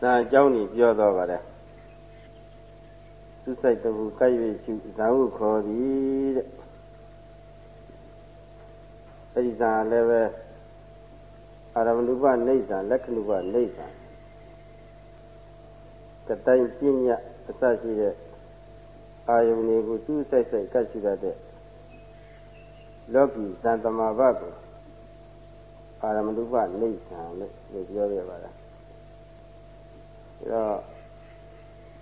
ဒါအကြောင်းကြီးပြောတော့ပါတယ်သူစိုက်တဘူးကိုက်၍ရှုဇာဟုခေါ်သည်တဲ့အဲဒီဇာလည်းပဲအာရမဏုပနေဇာလက္ခဏုပနေဇာကတိုင်းပြညတ်အစရှိတဲ့အာယုန်တွေကိုသူ့ဆိုင်ဆိုင်ကတ်ရှိတတ်တဲ့လောကီသံတမာဘကိုအာရမဏုပနေဇာလို့ပြောရပါလားအဲ တော့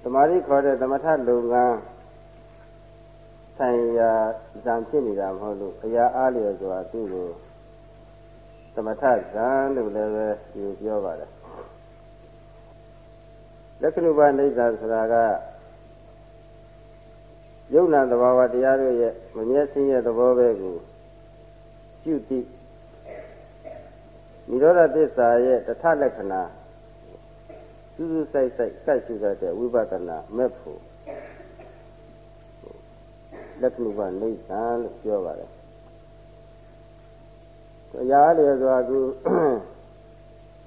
သမာဓိခေါ်တဲ့သမထလုပ်ငန်းဆိုင်ရာဇံဖြစ်နေတာမဟုတ်လို့အရာအားလျော်စွာသူ့ကိုသမထဇံလို့လည်းပဲဒီပြောပါတယ်လက္ခဏုပနိစ္စဆိုတာကယုံနာသဘာဝတရားတို့ရဲ့မမျက်စိရဲ့သဘောပဲကိုပြုတိនិရောဓသစ္စာရဲ့တထလက္ခဏာ စူးစူးဆိုင်ဆိုင်ကတ်ရှိတဲ့ဝိပဿနာမဲ့ဖို့လက္ခဏုပနိစ္စလို့ပြောပါတယ်။အရာလေဆိုတာက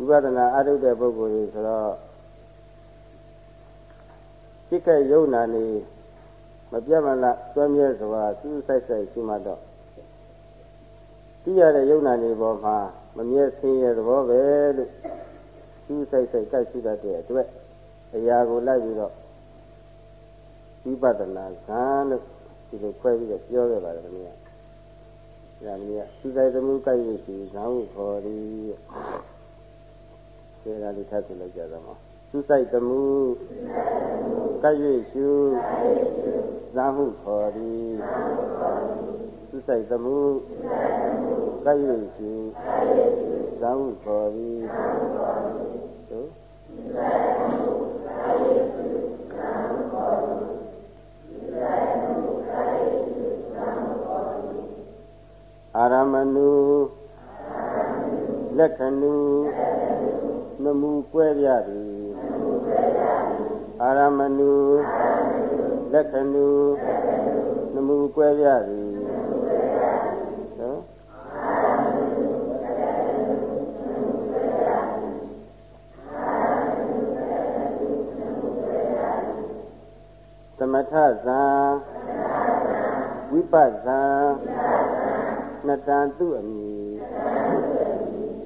ဝိပဿနာအထုတ်တဲ့ပုဂ္ဂိုလ်ကြီးဆိုတော့စိတ်ကယုံနာနေမပြတ်မလားသွမ်းမြဲစွာစူးဆိုင်ဆိုင်ရှိမှတော့သိရတဲ့ယုံနာနေပေါ်မှာမမြဲဆင်းရဲသဘောပဲလို့စူး ဆိုင်ဆိုင်ကတ်ရှိတတ်တဲ့အတွက်အရာကိုလိုက်ပြီးတော့ဝိပဿနာဇာလို့ဒီလိုခွဲပြီးတော့ပြောခဲ့ပါတယ်ခင်ဗျာ။ဒါမျိုးကစူးဆိုင်သမှုကိုက်ရရှိဇာဟုခေါ်သည်။ဒါလေးထပ်ဆိုလိုက်ကြတော့မှာစူးဆိုင်သမှုကိုက်ရရှိဇာဟုခေါ်သည်စူးဆိုင်သမှုကိုက်ရရှိဇာဟုခေါ်သည်အာရမဏု လက္ခဏုနမူကွဲပြသည်အာရမဏုလက္ခဏုနမူကွဲပြသည်သမထဇံဝိပဇံနတံသူအမည်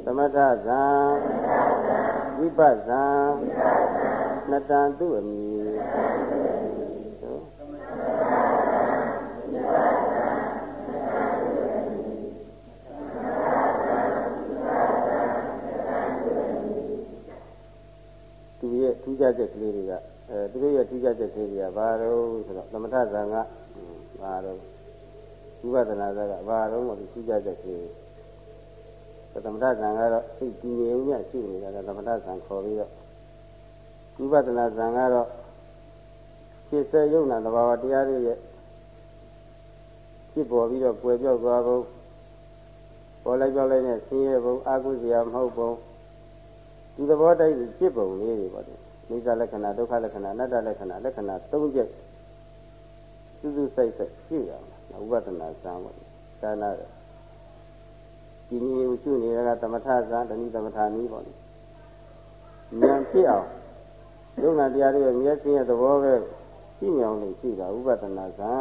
သမထဇံဝိပဇံနတံသူအမည်သူရဲ့ထူးခြားချက်ကလေးတွေကအဲသူတို့ရဲ့ထူးခြားချက်သေးတွေကဘာတော့ဆိုတော့သမထဇာကဘာတော့ဝိပဿနာဇာကဘာတော့မလို့ထူးခြားချက်သေး သမထဇာကတော့စိတ်တည်ငြိမ်မြရှိနေတာသမထဇာခေါ်ပြီးတော့ဝိပဿနာဇာကတော့ဖြစ်စေယုံနာသဘာဝတရားတွေရဲ့ဖြစ်ပေါ်ပြီးတော့ကွယ်ပြောက်သွားဖို့ပေါ်လိုက်ပြောက်လိုက်နဲ့ဆင်းရဲဖို့အာဟုစရာမဟုတ်ဘူးဒီသဘောတိုက်ဖြစ်ပုံလေးတွေပေါ့လေနိစ္စလက္ခဏာဒုက္ခလက္ခဏာအနတ္တလက္ခဏာလက္ခဏာ၃ချက်စုစုစိုက်စိုက်ရှိရအောင်ဥပဒနာစံပေါ့သာနာ ဒီနည်းရှုနေတာကသမထဇာတဏိသမထနည်းပေါ့ဉာဏ်ဖြစ်အောင်ဒုက္ခတရားတွေရဲ့မျက်စိရဲ့သဘောပဲရှိမြောင်လို့ရှိတာဥပဒနာဇာ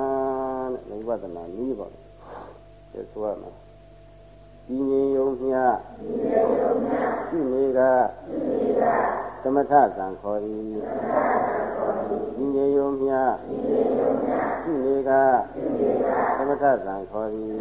တဲ့ဥပဒနာနည်းပေါ့ဒါဆိုရမယ်ဒီငြိမ်ယုံမြရှိနေကသမထဇံခေါ်သည်ဒီငြိမ်ယုံမြရှိနေကသမထဇံခေါ်သည်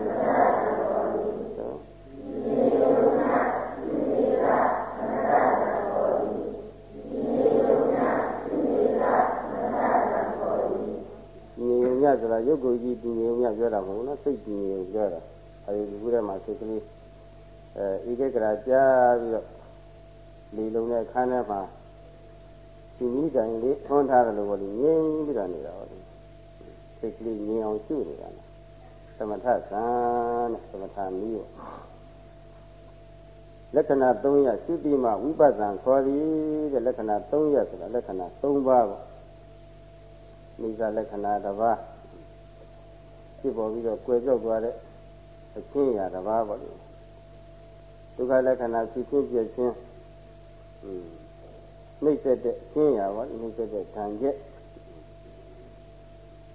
ည ဆိုတာရုပ်ကိုယ်ကြီးတည်ငြိမ်ညပြောတာမဟုတ်ဘူးနော်စိတ်တည်ငြိမ်ပြောတာအဲဒီခုထဲမှာစိတ်ကလေးအဲဧကဂရာကြားပြီးတော့လေလုံးတဲ့ခန်းထဲမှာဒီနည်းတိုင်းလေးထွန်းထားတယ်လို့ပြောလို့ငြိမ်ပြီးတော့နေတာဟုတ်တယ်စိတ်ကလေးငြိမ်အောင်ရှုနေတာလားသမထဇာနဲ့သမထနည်းပေါ့လက္ခဏာ3ရပ်ရှုတိမှဝိပဿနာခေါ်သည်တဲ့လက္ခဏာ3ရပ်ဆိုတာလက္ခဏာ3ပါးပေါ့မိစ္ဆာလက္ခဏာတစ်ပါး ဖြစ်ပေါ်ပြီးတော့ကွယ်ပြောက်သွားတဲ့အချင်းရာတစ်ပါးပေါ့လေဒုက္ခလက္ခဏာဖြစ်ဖြစ်ပြည့်ချင်းอืมနှိမ့်ဆက်တဲ့ရှင်းရပါနှိမ့်ဆက်တဲ့ဓာန်ချက်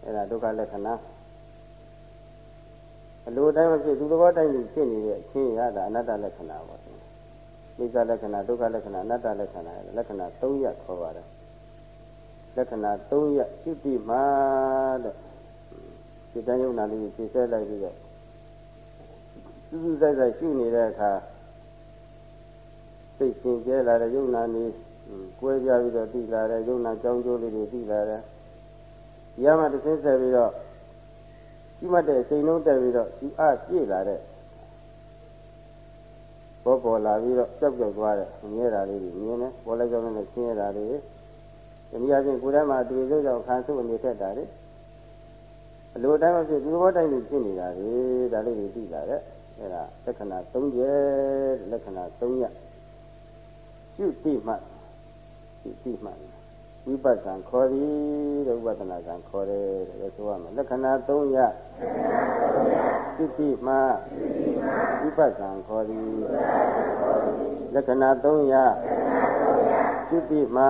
အဲ့ဒါဒုက္ခလက္ခဏာအလိုတိုင်းမဖြစ်သူသဘောတိုင်းဖြစ်နေတဲ့အချင်းရတာအနတ္တလက္ခဏာပေါ့နိစ္စလက္ခဏာဒုက္ခလက္ခဏာအနတ္တလက္ခဏာလက္ခဏာ၃ရပ်ခေါ်ပါတယ်လက္ခဏာ၃ရပ်ရှိတိမှာတဲ့ ဒီတန်ယုံနာလေးဖြည့်ဆဲလိုက်ပြီးတော့စူးစူးဆိုင်ဆိုင်ရှုနေတဲ့အခါစိတ်ရှင်ကျဲလာတဲ့ယုံနာနေကွဲပြားပြီးတော့သိလာတဲ့ယုံနာကြောင်းကျိုးလေးတွေသိလာတယ်။ရမှတစ်ဆင်းဆက်ပြီးတော့ရှိမှတ်တဲ့အချိန်လုံးတက်ပြီးတော့ဒီအပြည့်လာတဲ့ပေါ်ပေါ်လာပြီးတော့ကြောက်ကြောက်သွားတဲ့မြဲတာလေးတွေမြင်တယ်ပေါ်လိုက်ကြောက်နဲ့ရှင်းရတာတွေဒီနည်းအားဖြင့်ကိုယ်ထဲမှာအတွေ့အကြုံကြောင့်ခံစုအနေထက်တာတွေ အလိုတိုင်းမဖြစ်ဒီဘောတိုင်းကြီးဖြစ်နေတာလေဒါလေးတွေသိလာတဲ့အဲဒါလက္ခဏာ၃ချက်လက္ခဏာ၃ရပ်ရှုသိမှရှုသိမှဝိပဿနာခေါ်သည်တဲ့ဝိပဿနာကခေါ်တယ်တဲ့ဆိုရမယ်လက္ခဏာ၃ရပ်ရှုသိမှဝိပဿနာခေါ်သည်လက္ခဏာ၃ရပ်ရှုသိမှ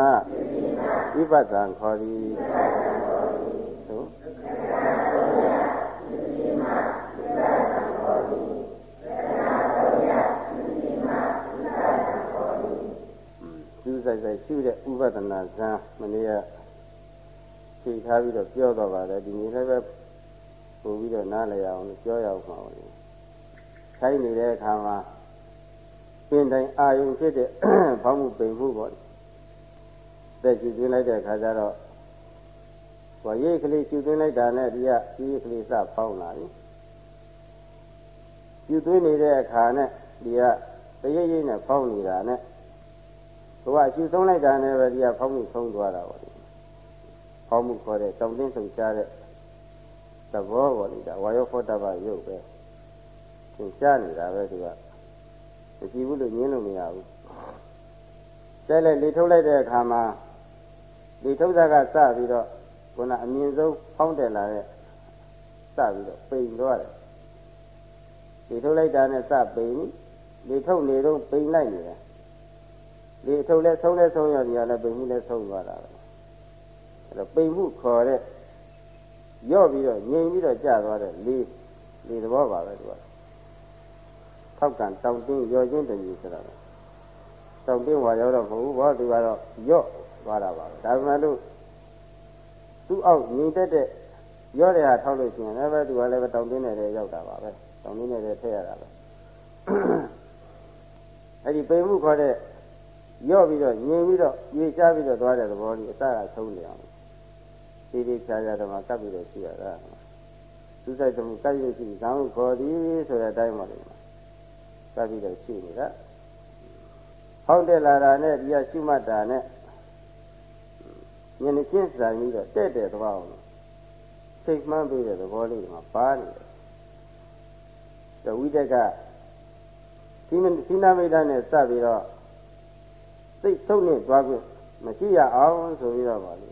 ဝိပဿနာခေါ်သည် ဆိုင်ဆိုင်ရှုတဲ့ဥပဒနာဇံမနေ့ကဖြေထားပြီးတော့ပြောတော့ပါတယ်ဒီနေ့လည်းပဲပို့ပြီးတော့နားလည်အောင်ပြောရအောင်ပါလို့ခိုင်းနေတဲ့အခါမှာပင်တိုင်းအာယုံဖြစ်တဲ့ဘောင်းမှုပိန်မှုပေါ့တက်ကြည့်သွင်းလိုက်တဲ့အခါကျတော့ဟောရိတ်ကလေးကျူသွင်းလိုက်တာနဲ့ဒီကရိတ်ကလေးစဖောင်းလာပြီကျူသွင်းနေတဲ့အခါနဲ့ဒီကတရိပ်ရိပ်နဲ့ဖောင်းနေတာနဲ့ သူကအရှုဆုံးလိုက်တာနဲ့ပဲဒီကဖောင်းမှုဆုံးသွားတာပေါ့ဖောင်းမှုခေါ်တဲ့တောင်းတင်းဆုံးရှားတဲ့သဘောပေါ့လေဒါဝါယောဖောတ္တပရုပ်ပဲသင်ရှားနေတာပဲသူကမရှိဘူးလို့ညင်းလို့မရဘူးကျဲလိုက်လေထုတ်လိုက်တဲ့အခါမှာလေထုတ်တာကစပြီးတော့ခုနအမြင့်ဆုံးဖောင်းတယ်လာတဲ့စပြီးတော့ပိန်သွားတယ်လေထုတ်လိုက်တာနဲ့စပိန်လေထုတ်နေတော့ပိန်လိုက်နေတယ် ဒီအထုပ်လဲဆုံးလဲဆုံးရဒီကလည်းပိန်မှုလဲဆုံးသွားတာပဲအဲ့တော့ပိန်မှုခေါ်တဲ့ရော့ပြီးတော့ငြိမ်ပြီးတော့ကျသွားတဲ့လေးဒီသဘောပါပဲသူကထောက်ကန်တောင်တင်းရောချင်းတည်းကြီးဆိုတာတောင်တင်းဝါရောတော့မဟုတ်ဘူးဘောသူကတော့ရော့သွားတာပါပဲဒါပေမဲ့လို့သူ့အောက်ငြိမ်တက်တဲ့ရော့တဲ့ဟာထောက်လို့ရှိရင်လည်းပဲသူကလည်းပဲတောင်တင်းနဲ့ရောက်တာပါပဲတောင်တင်းနဲ့ထည့်ရတာပဲအဲ့ဒီပိန်မှုခေါ်တဲ့ ရော့ပြီးတော့ငြိမ်ပြီးတော့ပြေချပြီးတော့သွားတဲ့သဘောလေးအစကဆုံးနေအောင်ဒီဒီဖြာဖြာတော့မှကပ်ပြီးတော့ရှိရတာသူဆိုင်တမှုကပ်ရရှိဇောင်းခေါ်သည်ဆိုတဲ့အတိုင်းပါလေကပ်ပြီးတော့ရှိနေတာဟောက်တက်လာတာနဲ့ဒီကရှုမှတ်တာနဲ့ဉာဏ်ချင်းစာပြီးတော့တဲ့တဲ့သဘောအောင်စိတ်မှန်းပြီးတဲ့သဘောလေးမှာပါနေတယ်တဝိတက်ကဒီစိနာမိတ်နဲ့စပြီးတော့ စိတ်ဆုံးနေသွားခွင့်မရှိရအောင်ဆိုပြီးတော့ပါလေ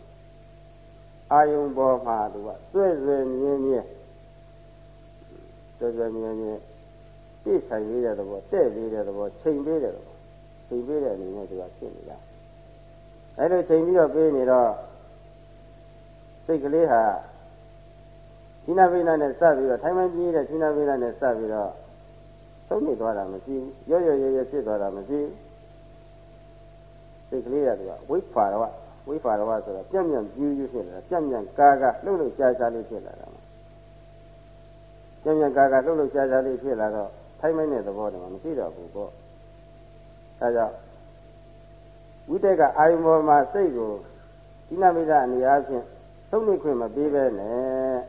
အာယုံပေါ်မှာသူကစွဲ့စွဲမြင်းမြင်းစွဲ့စွဲမြင်းမြင်းပြည့်ဆိုင်ရတဲ့သဘောတဲ့လေးတဲ့သဘောချိန်ပေးတဲ့သဘောချိန်ပေးတဲ့အနေနဲ့သူကဖြစ်နေတာအဲလိုချိန်ပြီးတော့ပေးနေတော့စိတ်ကလေးဟာသီနာပိနာနဲ့စပြီးတော့ထိုင်မှန်ကြီးတဲ့သီနာပိနာနဲ့စပြီးတော့သုံးနေသွားတာမရှိဘူးရော့ရော့ရဲရဲဖြစ်သွားတာမရှိဘူး စိတ်ကလေးကသူကဝိဖာရဝဝိဖာရဝဆိုတော့ပြန့်ပြန့်ပြူးပြူးဖြစ်လာတာပြန့်ပြန့်ကာကာလှုပ်လှုပ်ရှားရှားလေးဖြစ်လာတာပြန့်ပြန့်ကာကာလှုပ်လှုပ်ရှားရှားလေးဖြစ်လာတော့ထိုင်းမိုင်းတဲ့သဘောတည်းမှာမရှိတော့ဘူးပေါ့အဲကြောင့်ဝိတက်ကအာယုံပေါ်မှာစိတ်ကိုဒီနမိတ်အနေအားဖြင့်သုံးနေခွင့်မပေးပဲနဲ့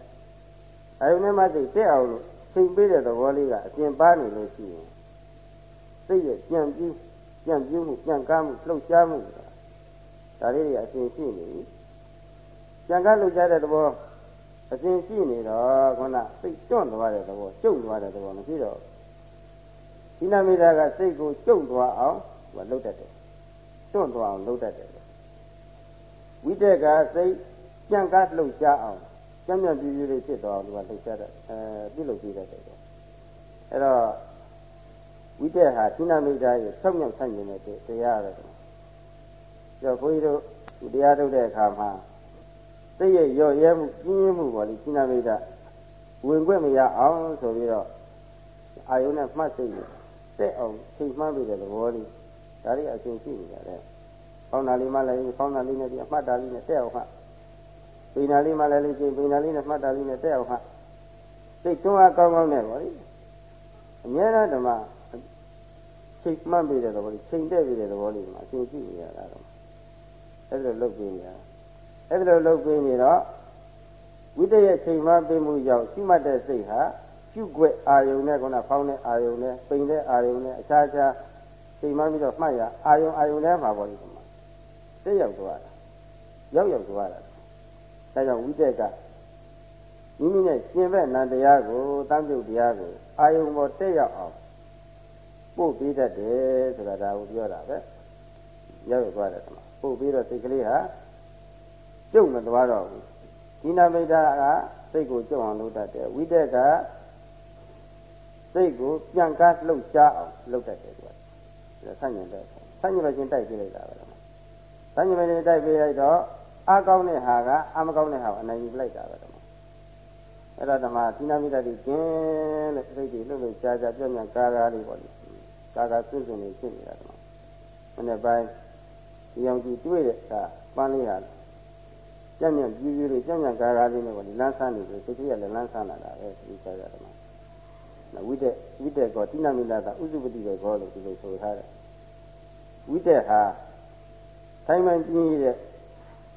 အာယုံထဲမှာစိတ်တက်အောင်လို့ချိန်ပေးတဲ့သဘောလေးကအပြင်ပါနေလို့ရှိရင်စိတ်ရဲ့ကြံပြီး ပြန့်ပြင်းမှုပြန့်ကားမှုလှုပ်ရှားမှုဒါလေးတွေအစဉ်ရှိနေပြီပြန့်ကားလှုပ်ရှားတဲ့သဘောအစဉ်ရှိနေတော့ခုနစိတ်တွန့်သွားတဲ့သဘောကျုပ်သွားတဲ့သဘောမရှိတော့ဒီနာမိတာကစိတ်ကိုကျုပ်သွားအောင်သူကလှုပ်တတ်တယ်တွန့်သွားအောင်လှုပ်တတ်တယ်ဝိတက်ကစိတ်ပြန့်ကားလှုပ်ရှားအောင်ကြံ့ကြံ့ပြူးပြူးလေးဖြစ်သွားအောင်သူကလှုပ်ရှားတတ်အဲပြုလုပ်ကြည့်တတ်တယ်အဲ့တော့ ဝိတက်ဟာသီနာမိတ်သားရဲ့ဆောက်မြောက်ဆန့်ကျင်တဲ့တရားရတယ်ကြောဘုန်းကြီးတို့တရားထုတ်တဲ့အခါမှာစိတ်ရဲ့ရော့ရဲမှုပြင်းရမှုပေါ်လေစိနာမိတ်ဝင်ခွင့်မရအောင်ဆိုပြီးတော့အာယုနဲ့မှတ်စိတ်နဲ့တက်အောင်ချိန်မှန်းပြီးတဲ့သဘောလေးဒါတွေအရှင်ရှိနေကြတယ်။ဖောင်းတာလေးမှလည်းဖောင်းတာလေးနဲ့ဒီအမှတ်တာလေးနဲ့တက်အောင်မှပိနာလေးမှလည်းလေးချိန်ပိနာလေးနဲ့မှတ်တာလေးနဲ့တက်အောင်မှစိတ်တွန်းအားကောင်းကောင်းနဲ့ပေါ့လေ။အများအားဓမ္မ ချိန်မှန်းပြီးတဲ့သဘောလေးချိန်တက်ပြီးတဲ့သဘောလေးမှာအရှင်ရှိနေရတာတော့အဲ့ဒါလုပ်ပြီးနေတာအဲ့ဒါလုပ်ပြီးနေတော့ဝိတ္တရဲ့ချိန်မှပေးမှုကြောင့်ရှိမှတ်တဲ့စိတ်ဟာပြုတ်ွက်အာယုံနဲ့ခုနဖောင်းတဲ့အာယုံနဲ့ပိန်တဲ့အာယုံနဲ့အခြားခြားချိန်မှပြီးတော့မှတ်ရအာယုံအာယုံထဲမှာပေါ်လို့ဒီမှာတက်ရောက်သွားတာရောက်ရောက်သွားတာဒါကြောင့်ဝိတ္တကမိမိနဲ့ရှင်ဘက်နံတရားကိုတမ်းပြုတ်တရားကိုအာယုံပေါ်တက်ရောက်အောင် ပို့ပေးတတ်တယ်ဆိုတာဒါကိုပြောတာပဲရောက်ရောက်သွားတယ်ဒီမှာပို့ပြီးတော့စိတ်ကလေးဟာကျုပ်မသွားတော့ဘူးဒီနာမိတ်တာကစိတ်ကိုကြုံအောင်လုပ်တတ်တယ်ဝိတက်ကစိတ်ကိုပြန်ကားလှုပ်ရှားအောင်လုပ်တတ်တယ်သူကဒါဆန့်ကျင်တဲ့ဆန့်ကျင်လို့ချင်းတိုက်ပြလိုက်တာပဲဆန့်ကျင်လို့ချင်းတိုက်ပြလိုက်တော့အကောင်းတဲ့ဟာကအမကောင်းတဲ့ဟာကိုအနိုင်ယူလိုက်တာပဲဓမ္မအဲ့ဒါဓမ္မသီနာမိတ္တိကျင်းတဲ့စိတ်ကြီးလှုပ်လှုပ်ရှားရှားပြောင်းပြန်ကားကားလေးပေါ့လေ ကားကားစွန့်စွန့်နေဖြစ်နေတာဓမ္မမနေ့ပိုင်းဒီအောင်ကြည့်တွေ့တဲ့ကပန်းလေးဟာကြံ့ကြံ့ပြူးပြူးလေးကြံ့ကြံ့ကားကားလေးနဲ့ပေါ့ဒီလမ်းဆန်းနေပြီစိတ်ကလေးကလည်းလမ်းဆန်းလာတာပဲဒီစားရတယ်မှာဝိတက်ဝိတက်ကောတိနာမိလာတာဥစုပတိပဲကောလို့ဒီလိုဆိုထားတယ်ဝိတက်ဟာထိုင်မှန်ပြင်းရဲ့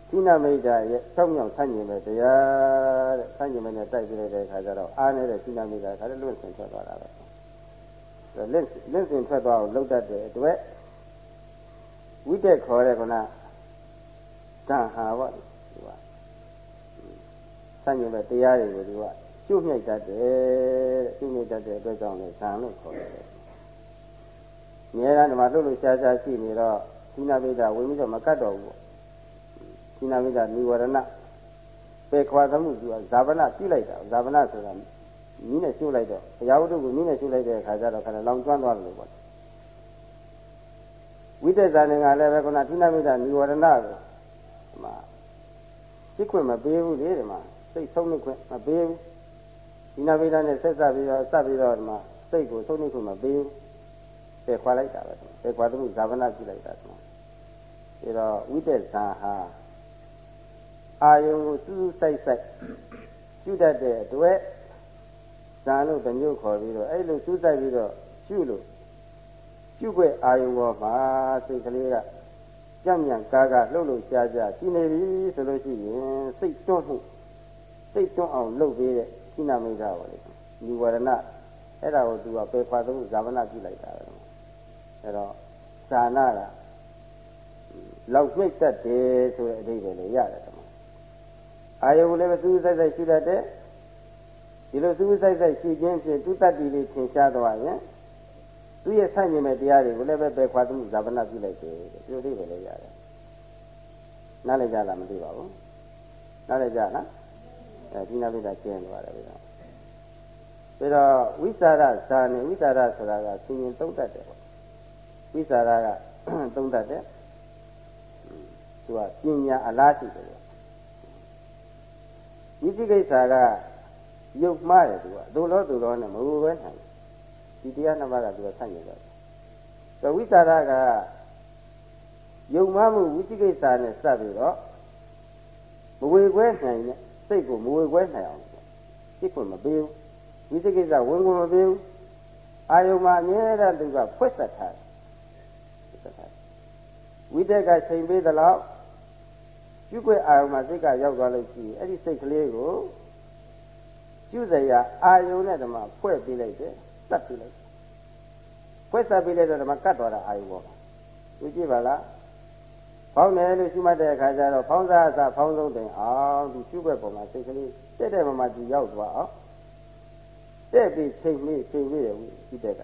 တိနာမိတာရဲ့စောင့်မြောင်ဆန့်ကျင်ပဲတရားတဲ့ဆန့်ကျင်ပဲနဲ့တိုက်ပြလိုက်တဲ့အခါကျတော့အားနေတဲ့တိနာမိတာခါလည်းလွတ်ဆင်ထွက်သွားတာပဲ လက်လက်ဆင်ထွက်သွားအောင်လှုပ်တတ်တဲ့အတွက်ဝိတက်ခေါ်တဲ့ကနာကံဟာပေါ့ဆန့်ကျင်ဘက်တရားတွေကိုသူကကျွတ်မြိုက်တတ်တယ်တဲ့ကျွတ်မြိုက်တတ်တဲ့အတွက်ကြောင့်လည်းဇံလို့ခေါ်တယ်။မြဲတမ်းဒီမှာလှုပ်လို့ရှားရှားရှိနေတော့သီနာပိဒဝင်ပြီးတော့မကတ်တော့ဘူးပေါ့။သီနာပိဒនិဝရဏပေခွာသမှုသူကဇာပနပြုလိုက်တာဇာပနဆိုတာ နီးနဲ့ရှုလိုက်တော့ဘုရားဝတ္ထုကိုနီးနဲ့ရှုလိုက်တဲ့အခါကျတော့ခဏလောင်ကျွမ်းသွားတယ်လို့ပေါ့ဝိတ္တဇာနေကလည်းပဲခုနသီနာပိဒនិဝရဏကိုဒီမှာသိခွင့်မပေးဘူးလေဒီမှာစိတ်ဆုံးနှိခွင့်မပေးဘူးဒီနာဗေဒနဲ့ဆက်ဆက်ပြီးတော့စပ်ပြီးတော့ဒီမှာစိတ်ကိုဆုံးနှိခွင့်မပေးဘူးပြေခွာလိုက်တာပဲပြေခွာသမှုဇာဝနာပြုလိုက်တာဒီမှာဒါတော့ဝိတက်ဇာဟာအာယုံကိုစူးစူးဆိုင်ဆိုင်ရှုတတ်တဲ့အတွက် ဇာလို့တမျိုးခေါ်ပြီးတော့အဲ့လိုစူးစိုက်ပြီးတော့ရှုလို့ရှုွက်အာယုံပေါ်မှာစိတ်ကလေးကကြံ့ကြံ့ကားကားလှုပ်လှုပ်ရှားရှားရှိနေပြီဆိုလို့ရှိရင်စိတ်တွန်းမှုစိတ်တွန်းအောင်လုပ်ပေးတဲ့ခိနာမိတ်တာပါလေဒီဝရဏအဲ့ဒါကိုသူကပယ်ခွာသုံးဇာမနာပြုလိုက်တာပဲအဲ့တော့ဇာနာကလောက်နှိမ့်တတ်တယ်ဆိုတဲ့အဓိပ္ပာယ်လည်းရတယ်ကွာအာယုလည်းပဲသူးဆိုင်ဆိုင်ရှိတတ်တယ် ဒီလိုသူးဆိုင်ဆိုင်ရှိခြင်းဖြင့်သူတတ္တိလေးထင်ရှားသွားရင်သူရဲ့ဆန့်ကျင်မဲ့တရားတွေကိုလည်းပဲပယ်ခွာသုံးဇာမနာပြုလိုက်တယ်ဒီလိုအဓိပ္ပာယ်လည်းရတယ်နားလည်ကြလားမသိပါဘူးနားလည်ကြလားအဲဒီနာပိတာကျင်းသွားတယ်ဗျာပြီးတော့ဝိသရဇာနဲ့ဝိသရဆိုတာကသင်ရင်သုံးတတ်တယ်ပေါ့ဝိသရကသုံးတတ်တယ်သူကပညာအလားရှိတယ်ဝိသိကိစ္စက ရုပ်မှားတယ်သူကသို့လို့သို့လို့နဲ့မဟုတ်ပဲနိုင်ဒီတရားနှစ်ပါးကသူကဆန့်ကျင်တယ်ဆိုဝိသရကယုံမှမှုဝိသိကိစ္စနဲ့စပ်ပြီးတော့မဝေခွဲနိုင်တဲ့စိတ်ကိုမဝေခွဲနိုင်အောင်စိတ်ကိုမပေးဘူးဝိသိကိစ္စဝင်ကိုမပေးဘူးအာယုံမှာအမြဲတမ်းသူကဖွက်ဆက်ထားတယ်ဝိတက်ကချိန်ပေးသလောက်ပြုခွေအာယုံမှာစိတ်ကရောက်သွားလို့ရှိရင်အဲ့ဒီစိတ်ကလေးကို ပြုစရာအာယုံနဲ့ဓမ္မဖွဲ့ပေးလိုက်တယ်တတ်ပေးလိုက်ဖွဲ့ဆက်ပေးလိုက်တော့ဓမ္မကတ်သွားတာအာယုံပေါ်မှာသူကြည့်ပါလားဖောင်းတယ်လို့ရှိမှတ်တဲ့အခါကျတော့ဖောင်းစားအစားဖောင်းဆုံးတင်အောင်ဒီရှုွက်ပေါ်မှာစိတ်ကလေးတက်တဲ့မှာမှဒီရောက်သွားအောင်တက်ပြီးချိန်ပြီးချိန်ပြီးတယ်ဒီတက်က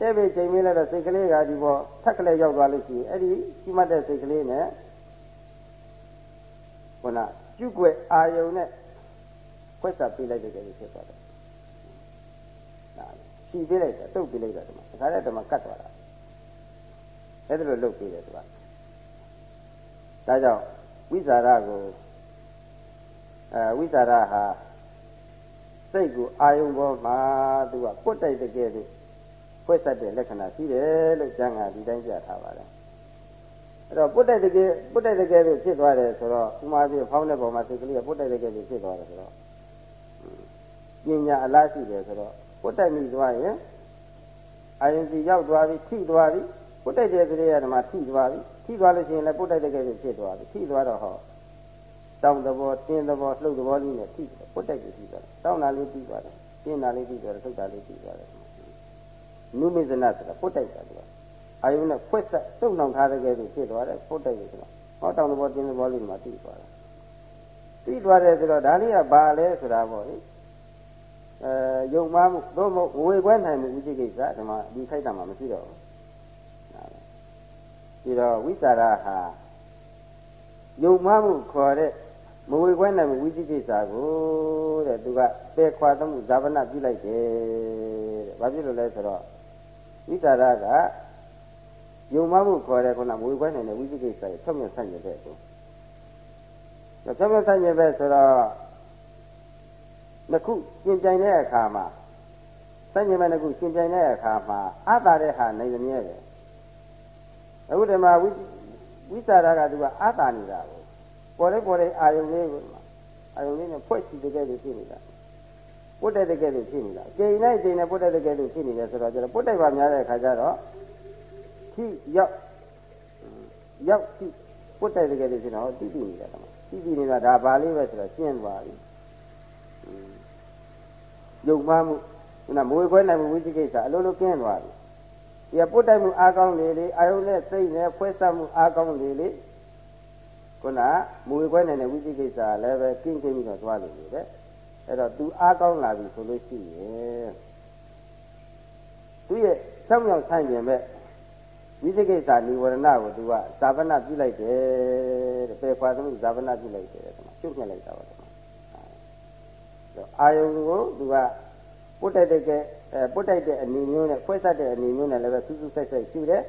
တက်ပြီးချိန်ပြီးလိုက်တော့စိတ်ကလေးကဒီပေါ်ထက်ကလေးရောက်သွားလို့ရှိရင်အဲ့ဒီရှိမှတ်တဲ့စိတ်ကလေးနဲ့ခုနကျုပ်ွက်အာယုံနဲ့ ခွက်စာပေးလိုက်တဲ့ကိစ္စဖြစ်သွားတယ်ဒါဖြီးပေးလိုက်တာတုပ်ပေးလိုက်တာဒီမှာဒါကြတဲ့ဒီမှာကတ်သွားတာအဲ့ဒါလိုလုပ်ပေးတယ်ဒီမှာဒါကြောင့်ဝိဇာရကိုအဲဝိဇာရဟာစိတ်ကိုအာယုံပေါ်မှာသူကပွတ်တိုက်တကယ်လို့ဖွဲ့ဆက်တဲ့လက္ခဏာရှိတယ်လို့ကျမ်းဂန်ဒီတိုင်းပြထားပါတယ်အဲ့တော့ပွတ်တိုက်တကယ်ပွတ်တိုက်တကယ်လို့ဖြစ်သွားတယ်ဆိုတော့ဥမာပြဖောင်းတဲ့ပုံမှာစိတ်ကလေးကပွတ်တိုက်တကယ်လို့ဖြစ်သွားတယ်ဆိုတော့ ပညာအလားရှိတယ်ဆိုတော့ပုတ်တိုက်မိသွားရင်အာယုံစီရောက်သွားပြီထိသွားပြီပုတ်တိုက်တဲ့ကလေးကဓမ္မထိသွားပြီထိသွားလို့ရှိရင်လည်းပုတ်တိုက်တဲ့ကဲသို့ဖြစ်သွားပြီထိသွားတော့ဟောတောင်းသဘောတင်းသဘောလှုပ်သဘောလေးနဲ့ထိတယ်ပုတ်တိုက်ပြီးထိသွားတယ်တောင်းတာလေးပြီးသွားတယ်တင်းတာလေးပြီးသွားတယ်လှုပ်တာလေးပြီးသွားတယ်နုမိဇနဆိုတာပုတ်တိုက်တာကအာယုနဲ့ဖွက်ဆက်တုံနှောင်ထားတဲ့ကဲသို့ဖြစ်သွားတယ်ပုတ်တိုက်ပြီဆိုတော့ဟောတောင်းသဘောတင်းသဘောလေးမှာထိသွားတယ်ထိသွားတယ်ဆိုတော့ဒါလေးကဘာလဲဆိုတာပေါ့လေ အဲယုံမှားမှုသို့မဟုတ်ဝေခွဲနိုင်မှုဝိသိကိစ္စဓမ္မဒီထိုက်တာမှမရှိတော့ဘူးဒီတော့ဝိသရာဟာယုံမှားမှုခေါ်တဲ့မဝေခွဲနိုင်မှုဝိသိကိစ္စကိုတဲ့သူကပေခွာသမှုဇာပနပြုလိုက်တယ်တဲ့ဘာဖြစ်လို့လဲဆိုတော့ဝိသရာကယုံမှားမှုခေါ်တဲ့ခုနမဝေခွဲနိုင်တဲ့ဝိသိကိစ္စရဲ့ဆက်မြတ်ဆက်ရတဲ့ကိုဆက်မြတ်ဆက်ရပဲဆိုတော့ နှစ်ခုရှင်ပြိုင်တဲ့အခါမှာစัญญမနှစ်ခုရှင်ပြိုင်တဲ့အခါမှာအတာတဲ့ဟာနိုင်မြဲတယ်အခုဒီမှာဝိဝိသရာကသူကအတာနေတာကိုပေါ်လေးပေါ်လေးအာယုံလေးကိုအာယုံလေးနဲ့ဖွဲ့စီတဲ့ကဲလို့ဖြစ်နေတာပုတ်တဲ့တကယ်လို့ဖြစ်နေတာကျိန်နဲ့ကျိန်နဲ့ပုတ်တဲ့တကယ်လို့ဖြစ်နေတယ်ဆိုတော့ကျတော့ပုတ်တိုက်ပါများတဲ့အခါကျတော့ထိရောက်ရောက်ထိပုတ်တဲ့တကယ်လို့ဖြစ်တော့တိတိနေတာကမှတိတိနေတာဒါဘာလေးပဲဆိုတော့ရှင်းသွားပြီ ယုံမှမှုခုနမွေခွဲနိုင်မှုဝိသိကိစ္စအလိုလိုကျင်းသွားပြီဒီပုတ်တိုက်မှုအားကောင်းလေလေအာယုံနဲ့စိတ်နဲ့ဖွဲဆက်မှုအားကောင်းလေလေခုနမွေခွဲနိုင်တဲ့ဝိသိကိစ္စလည်းပဲကင်းကင်းပြီးတော့သွားလို့လေတဲ့အဲ့တော့ तू အားကောင်းလာပြီဆိုလို့ရှိရင်သူရဲ့ဆောင်းမြောင်ဆိုင်ကျင်မဲ့ဝိသိကိစ္စនិဝရဏကို तू ကဇာပနာပြုလိုက်တယ်တဲ့ပေခွာသမီးဇာပနာပြုလိုက်တယ်တဲ့ချုပ်ညက်လိုက်တာပါ အာယုံကိုသူကပုတ်တိုက်တဲ့အဲပုတ်တိုက်တဲ့အနေမျိုးနဲ့ဖွဲဆက်တဲ့အနေမျိုးနဲ့လည်းပဲစူးစူးဆိုင်ဆိုင်ရှုတယ်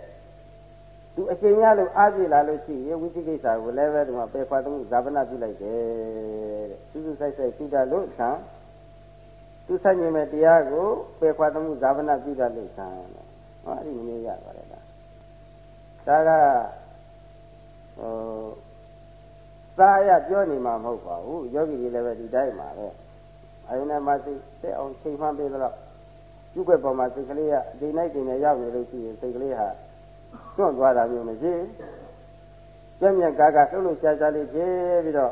သူအချိန်ရလို့အားပြလာလို့ရှိရင်ဝိသိကိစ္စကိုလည်းပဲဒီမှာပေခွာသမှုဇာပနာပြုလိုက်တယ်တဲ့စူးစူးဆိုင်ဆိုင်ရှုတတ်လို့ဆံသူဆက်ညင်မဲ့တရားကိုပေခွာသမှုဇာပနာပြုတတ်လို့ဆံတဲ့ဟောအဲ့ဒီနည်းရပါတယ်လားဒါကဟိုသာရပြောနေမှာမဟုတ်ပါဘူးယောဂီတွေလည်းပဲဒီတိုင်းပါပဲ အယုံနဲ့မစိတ်တက်အောင်ချိန်မှန်းပေးတော့ပြုခွက်ပေါ်မှာစိတ်ကလေးကအချိန်တိုင်းချိန်နဲ့ရောက်နေလို့ရှိရင်စိတ်ကလေးဟာတွန့်သွားတာမျိုးမရှိကြက်မြက်ကားကလှုပ်လှုပ်ရှားရှားလေးဖြစ်ပြီးတော့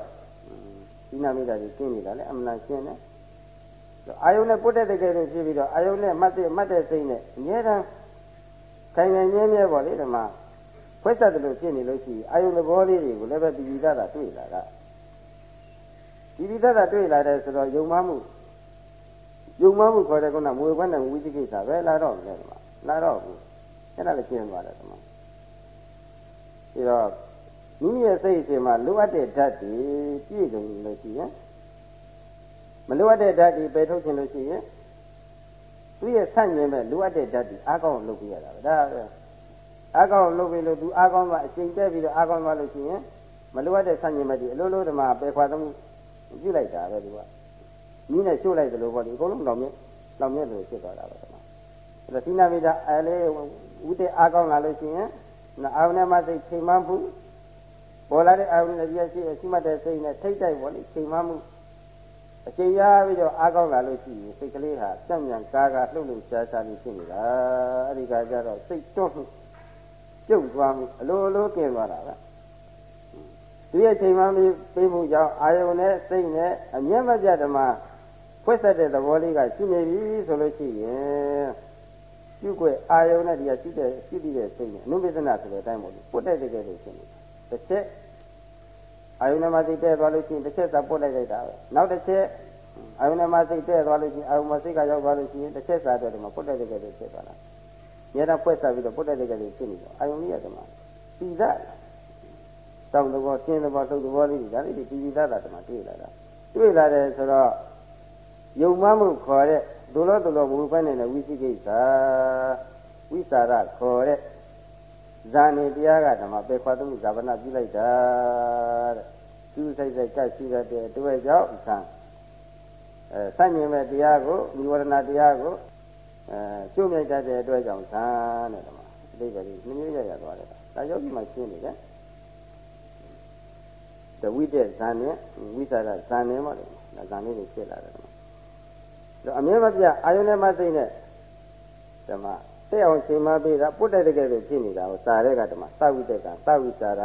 ဒီနာမိတာကြီးကျင်းနေတာလေအမှန်တန်ရှင်းတယ်အာယုံနဲ့ပုတ်တဲ့တကယ်လို့ဖြစ်ပြီးတော့အာယုံနဲ့မှတ်တဲ့မှတ်တဲ့စိတ်နဲ့အများတန်းခိုင်ခိုင်မြဲမြဲပေါ့လေဒီမှာဖွက်ဆက်တယ်လို့ဖြစ်နေလို့ရှိရင်အာယုံသဘောလေးတွေကိုလည်းပဲပြည်ပြည်သားတာတွေ့လာတာ ဒီဒီသက်သာတွေ့လာတယ်ဆိုတော့ယုံမှမှုယုံမှမှုခေါ်တဲ့ကုဏမွေခွန်းတဲ့ဝိသိကိစ္စပဲလာတော့တယ်ကွာလာတော့ဘူးအဲ့ဒါလည်းကျင်းသွားတယ်ကွာပြီးတော့မိမိရဲ့စိတ်အစဉ်မှာလိုအပ်တဲ့ဓာတ်တွေပြည့်စုံလို့ရှိရင်မလိုအပ်တဲ့ဓာတ်တွေပယ်ထုတ်ခြင်းလို့ရှိရင်သူရဲ့ဆန့်ကျင်မဲ့လိုအပ်တဲ့ဓာတ်တွေအားကောင်းလုပ်ပြရတာပဲဒါပဲအားကောင်းလုပ်ပြီးလို့သူအားကောင်းမှအချိန်တက်ပြီးတော့အားကောင်းသွားလို့ရှိရင်မလိုအပ်တဲ့ဆန့်ကျင်မဲ့တွေအလိုလိုဓမ္မပယ်ခွာသမှု ပြုလိုက်တာပဲသူကနီးနဲ့ရှို့လိုက်တယ်လို့ပေါ့ဒီအကုန်လုံးလောင်မြဲလောင်မြဲလို့ဖြစ်သွားတာပဲဒီမှာအဲ့တော့သီနာမိတာအဲလေးဥတည်အားကောင်းလာလို့ရှိရင်အာဝဏမစိတ်ချိန်မှမှုပေါ်လာတဲ့အာဝဏနဲ့ပြည့်ရှိရှိမှတ်တဲ့စိတ်နဲ့ထိတ်တိုက်ပေါ့လေချိန်မှမှုအချိန်ရပြီးတော့အားကောင်းလာလို့ရှိရင်စိတ်ကလေးဟာစက်မြန်ကားကားလှုပ်လှုပ်ရှားရှားပြီးဖြစ်နေတာအဲ့ဒီကကြတော့စိတ်တွန့်မှုပြုတ်သွားမှုအလိုလိုကျင်းသွားတာပဲ သူရဲ့ချိန်မှပေးမှုကြောင့်အာယုန်နဲ့စိတ်နဲ့အမျက်မပြတ်ဓမ္မဖွက်ဆက်တဲ့သဘောလေးကရှိနေပြီဆိုလို့ရှိရင်ပြုတ်ွယ်အာယုန်နဲ့ဒီကရှိတဲ့ရှိပြီးတဲ့စိတ်နဲ့အနုပဒနာဆိုတဲ့အတိုင်းပေါ့လေပုတ်တဲ့တကယ်လို့ရှိနေတစ်ချက်အာယုန်နဲ့မှစိတ်တဲ့သွားလို့ရှိရင်တစ်ချက်သာပုတ်လိုက်လိုက်တာပဲနောက်တစ်ချက်အာယုန်နဲ့မှစိတ်တဲ့သွားလို့ရှိရင်အာယုန်မှစိတ်ကရောက်သွားလို့ရှိရင်တစ်ချက်သာတော့ဒီမှာပုတ်တဲ့တကယ်လို့ဖြစ်သွားတာညတာဖွက်ဆက်ပြီးတော့ပုတ်တဲ့တကယ်လို့ဖြစ်နေတော့အာယုန်ကြီးရတယ်မှာပြီးသား တောင်းသဘောရှင်းသဘောသုတ်သဘောလေးတွေဒါလေးတွေပြည်ပြည်သားသားတမတွေ့လာတာတွေ့လာတယ်ဆိုတော့ယုံမှမှုခေါ်တဲ့ဒုလောဒုလောဝိပန်းနေတဲ့ဝိသိကိစ္စဝိสารခေါ်တဲ့ ဇာနေတရားကဓမ္မပေခွာသုံးဇာဗနာပြုလိုက်တာတဲ့ကျူးဆိုင်ဆိုင်ကရှိရတဲ့အတွက်ကြောင့်ဆံအဲဆန့်ကျင်မဲ့တရားကိုនិဝရဏတရားကိုအဲကျုံ့မြိုက်တတ်တဲ့အတွက်ကြောင့်ဆံတဲ့ဓမ္မအတိတ်ပဲနှမျိုးရရသွားတယ်ဒါယောဂီမှရှင်းနေတယ် တဝိတက်ဇာနဲ့ဝိသရဇာနဲ့ပေါ့လေဒါဇာလေးတွေဖြစ်လာတယ်ဓမ္မဒါအမြဲမပြအာယုန်နဲ့မသိတဲ့ဓမ္မသိအောင်ချိန်မပေးတာပုတ်တဲ့တကယ်လို့ဖြစ်နေတာကိုစာတဲ့ကဓမ္မသဝိတက်ကသဝိစာရ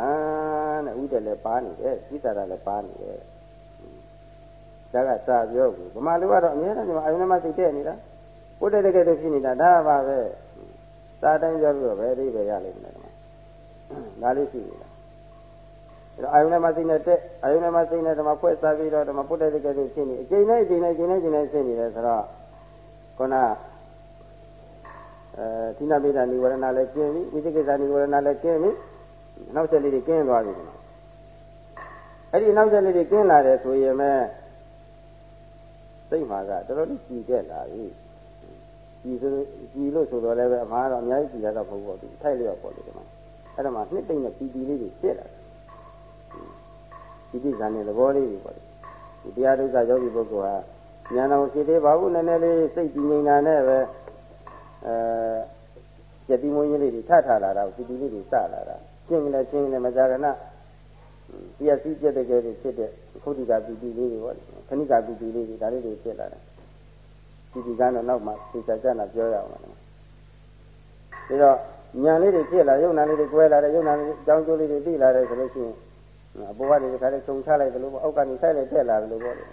တဲ့ဝိတက်လည်းပါနေတယ်ဝိစာရလည်းပါနေတယ်ဒါကစာပြောဘူးဗမာလူကတော့အများနဲ့ဒီမှာအာယုန်နဲ့မသိတဲ့နေတာပုတ်တဲ့တကယ်လို့ဖြစ်နေတာဒါပါပဲစာတိုင်းပြောပြီးတော့ပဲအိဗယ်ရလိမ့်မယ်ဓမ္မဒါလေးရှိနေတာ အာယုန်နဲ့မသိနေတဲ့အာယုန်နဲ့မသိနေတဲ့ဓမ္မဖွဲ့စားပြီးတော့ဓမ္မပုတ်တဲ့တကယ်လို့ဖြစ်နေအချိန်နဲ့အချိန်နဲ့အချိန်နဲ့အချိန်နဲ့ဖြစ်နေတယ်ဆိုတော့ခုနအဲဒီနာပိဒနိဝရဏလည်းကျင်းပြီဝိသိကိစ္စနိဝရဏလည်းကျင်းပြီနောက်ချက်လေးတွေကျင်းသွားပြီအဲ့ဒီနောက်ချက်လေးတွေကျင်းလာတယ်ဆိုရင်မဲ့စိတ်မှာကတော်တော်လေးကြည်ခဲ့လာပြီကြည်ဆိုကြည်လို့ဆိုတော့လည်းပဲအမှားတော့အများကြီးကြည်ရတော့မဟုတ်ဘူးထိုက်လျော့ပေါ့လေဒီမှာအဲ့ဒါမှနှစ်သိမ့်တဲ့ပီတီလေးတွေဖြစ်လာတယ် ဒီဒီဇာနဲ့သဘောလေးတွေပေါ့လေဒီတရားဒုက္ခယောဂီပုဂ္ဂိုလ်ဟာဉာဏ်တော်ရှိသေးပါဘူးနည်းနည်းလေးစိတ်ကြည်ငြိမ်တာနဲ့ပဲအဲယတိမွေးလေးတွေထထလာတာဒီဒီလေးတွေစလာတာရှင်းလည်းရှင်းလည်းမကြာခဏတရားစည်းပြတဲ့ကလေးတွေဖြစ်တဲ့ခုတ္တိကပီတိလေးတွေပေါ့ခဏိကပီတိလေးတွေဒါလေးတွေဖြစ်လာတာဒီဒီကတော့နောက်မှသိချာကြနာပြောရအောင်ပါဒါတော့ညာလေးတွေဖြစ်လာယုံနာလေးတွေကွဲလာတယ်ယုံနာလေးအကြောင်းကျိုးလေးတွေသိလာတယ်ဆိုလို့ရှိရင် အပေါ်ကနေဒီခါလေးခြုံချလိုက်တယ်လို့ပေါ့အောက်ကနေဆိုင်လိုက်တက်လာတယ်လို့ပေါ့ဟို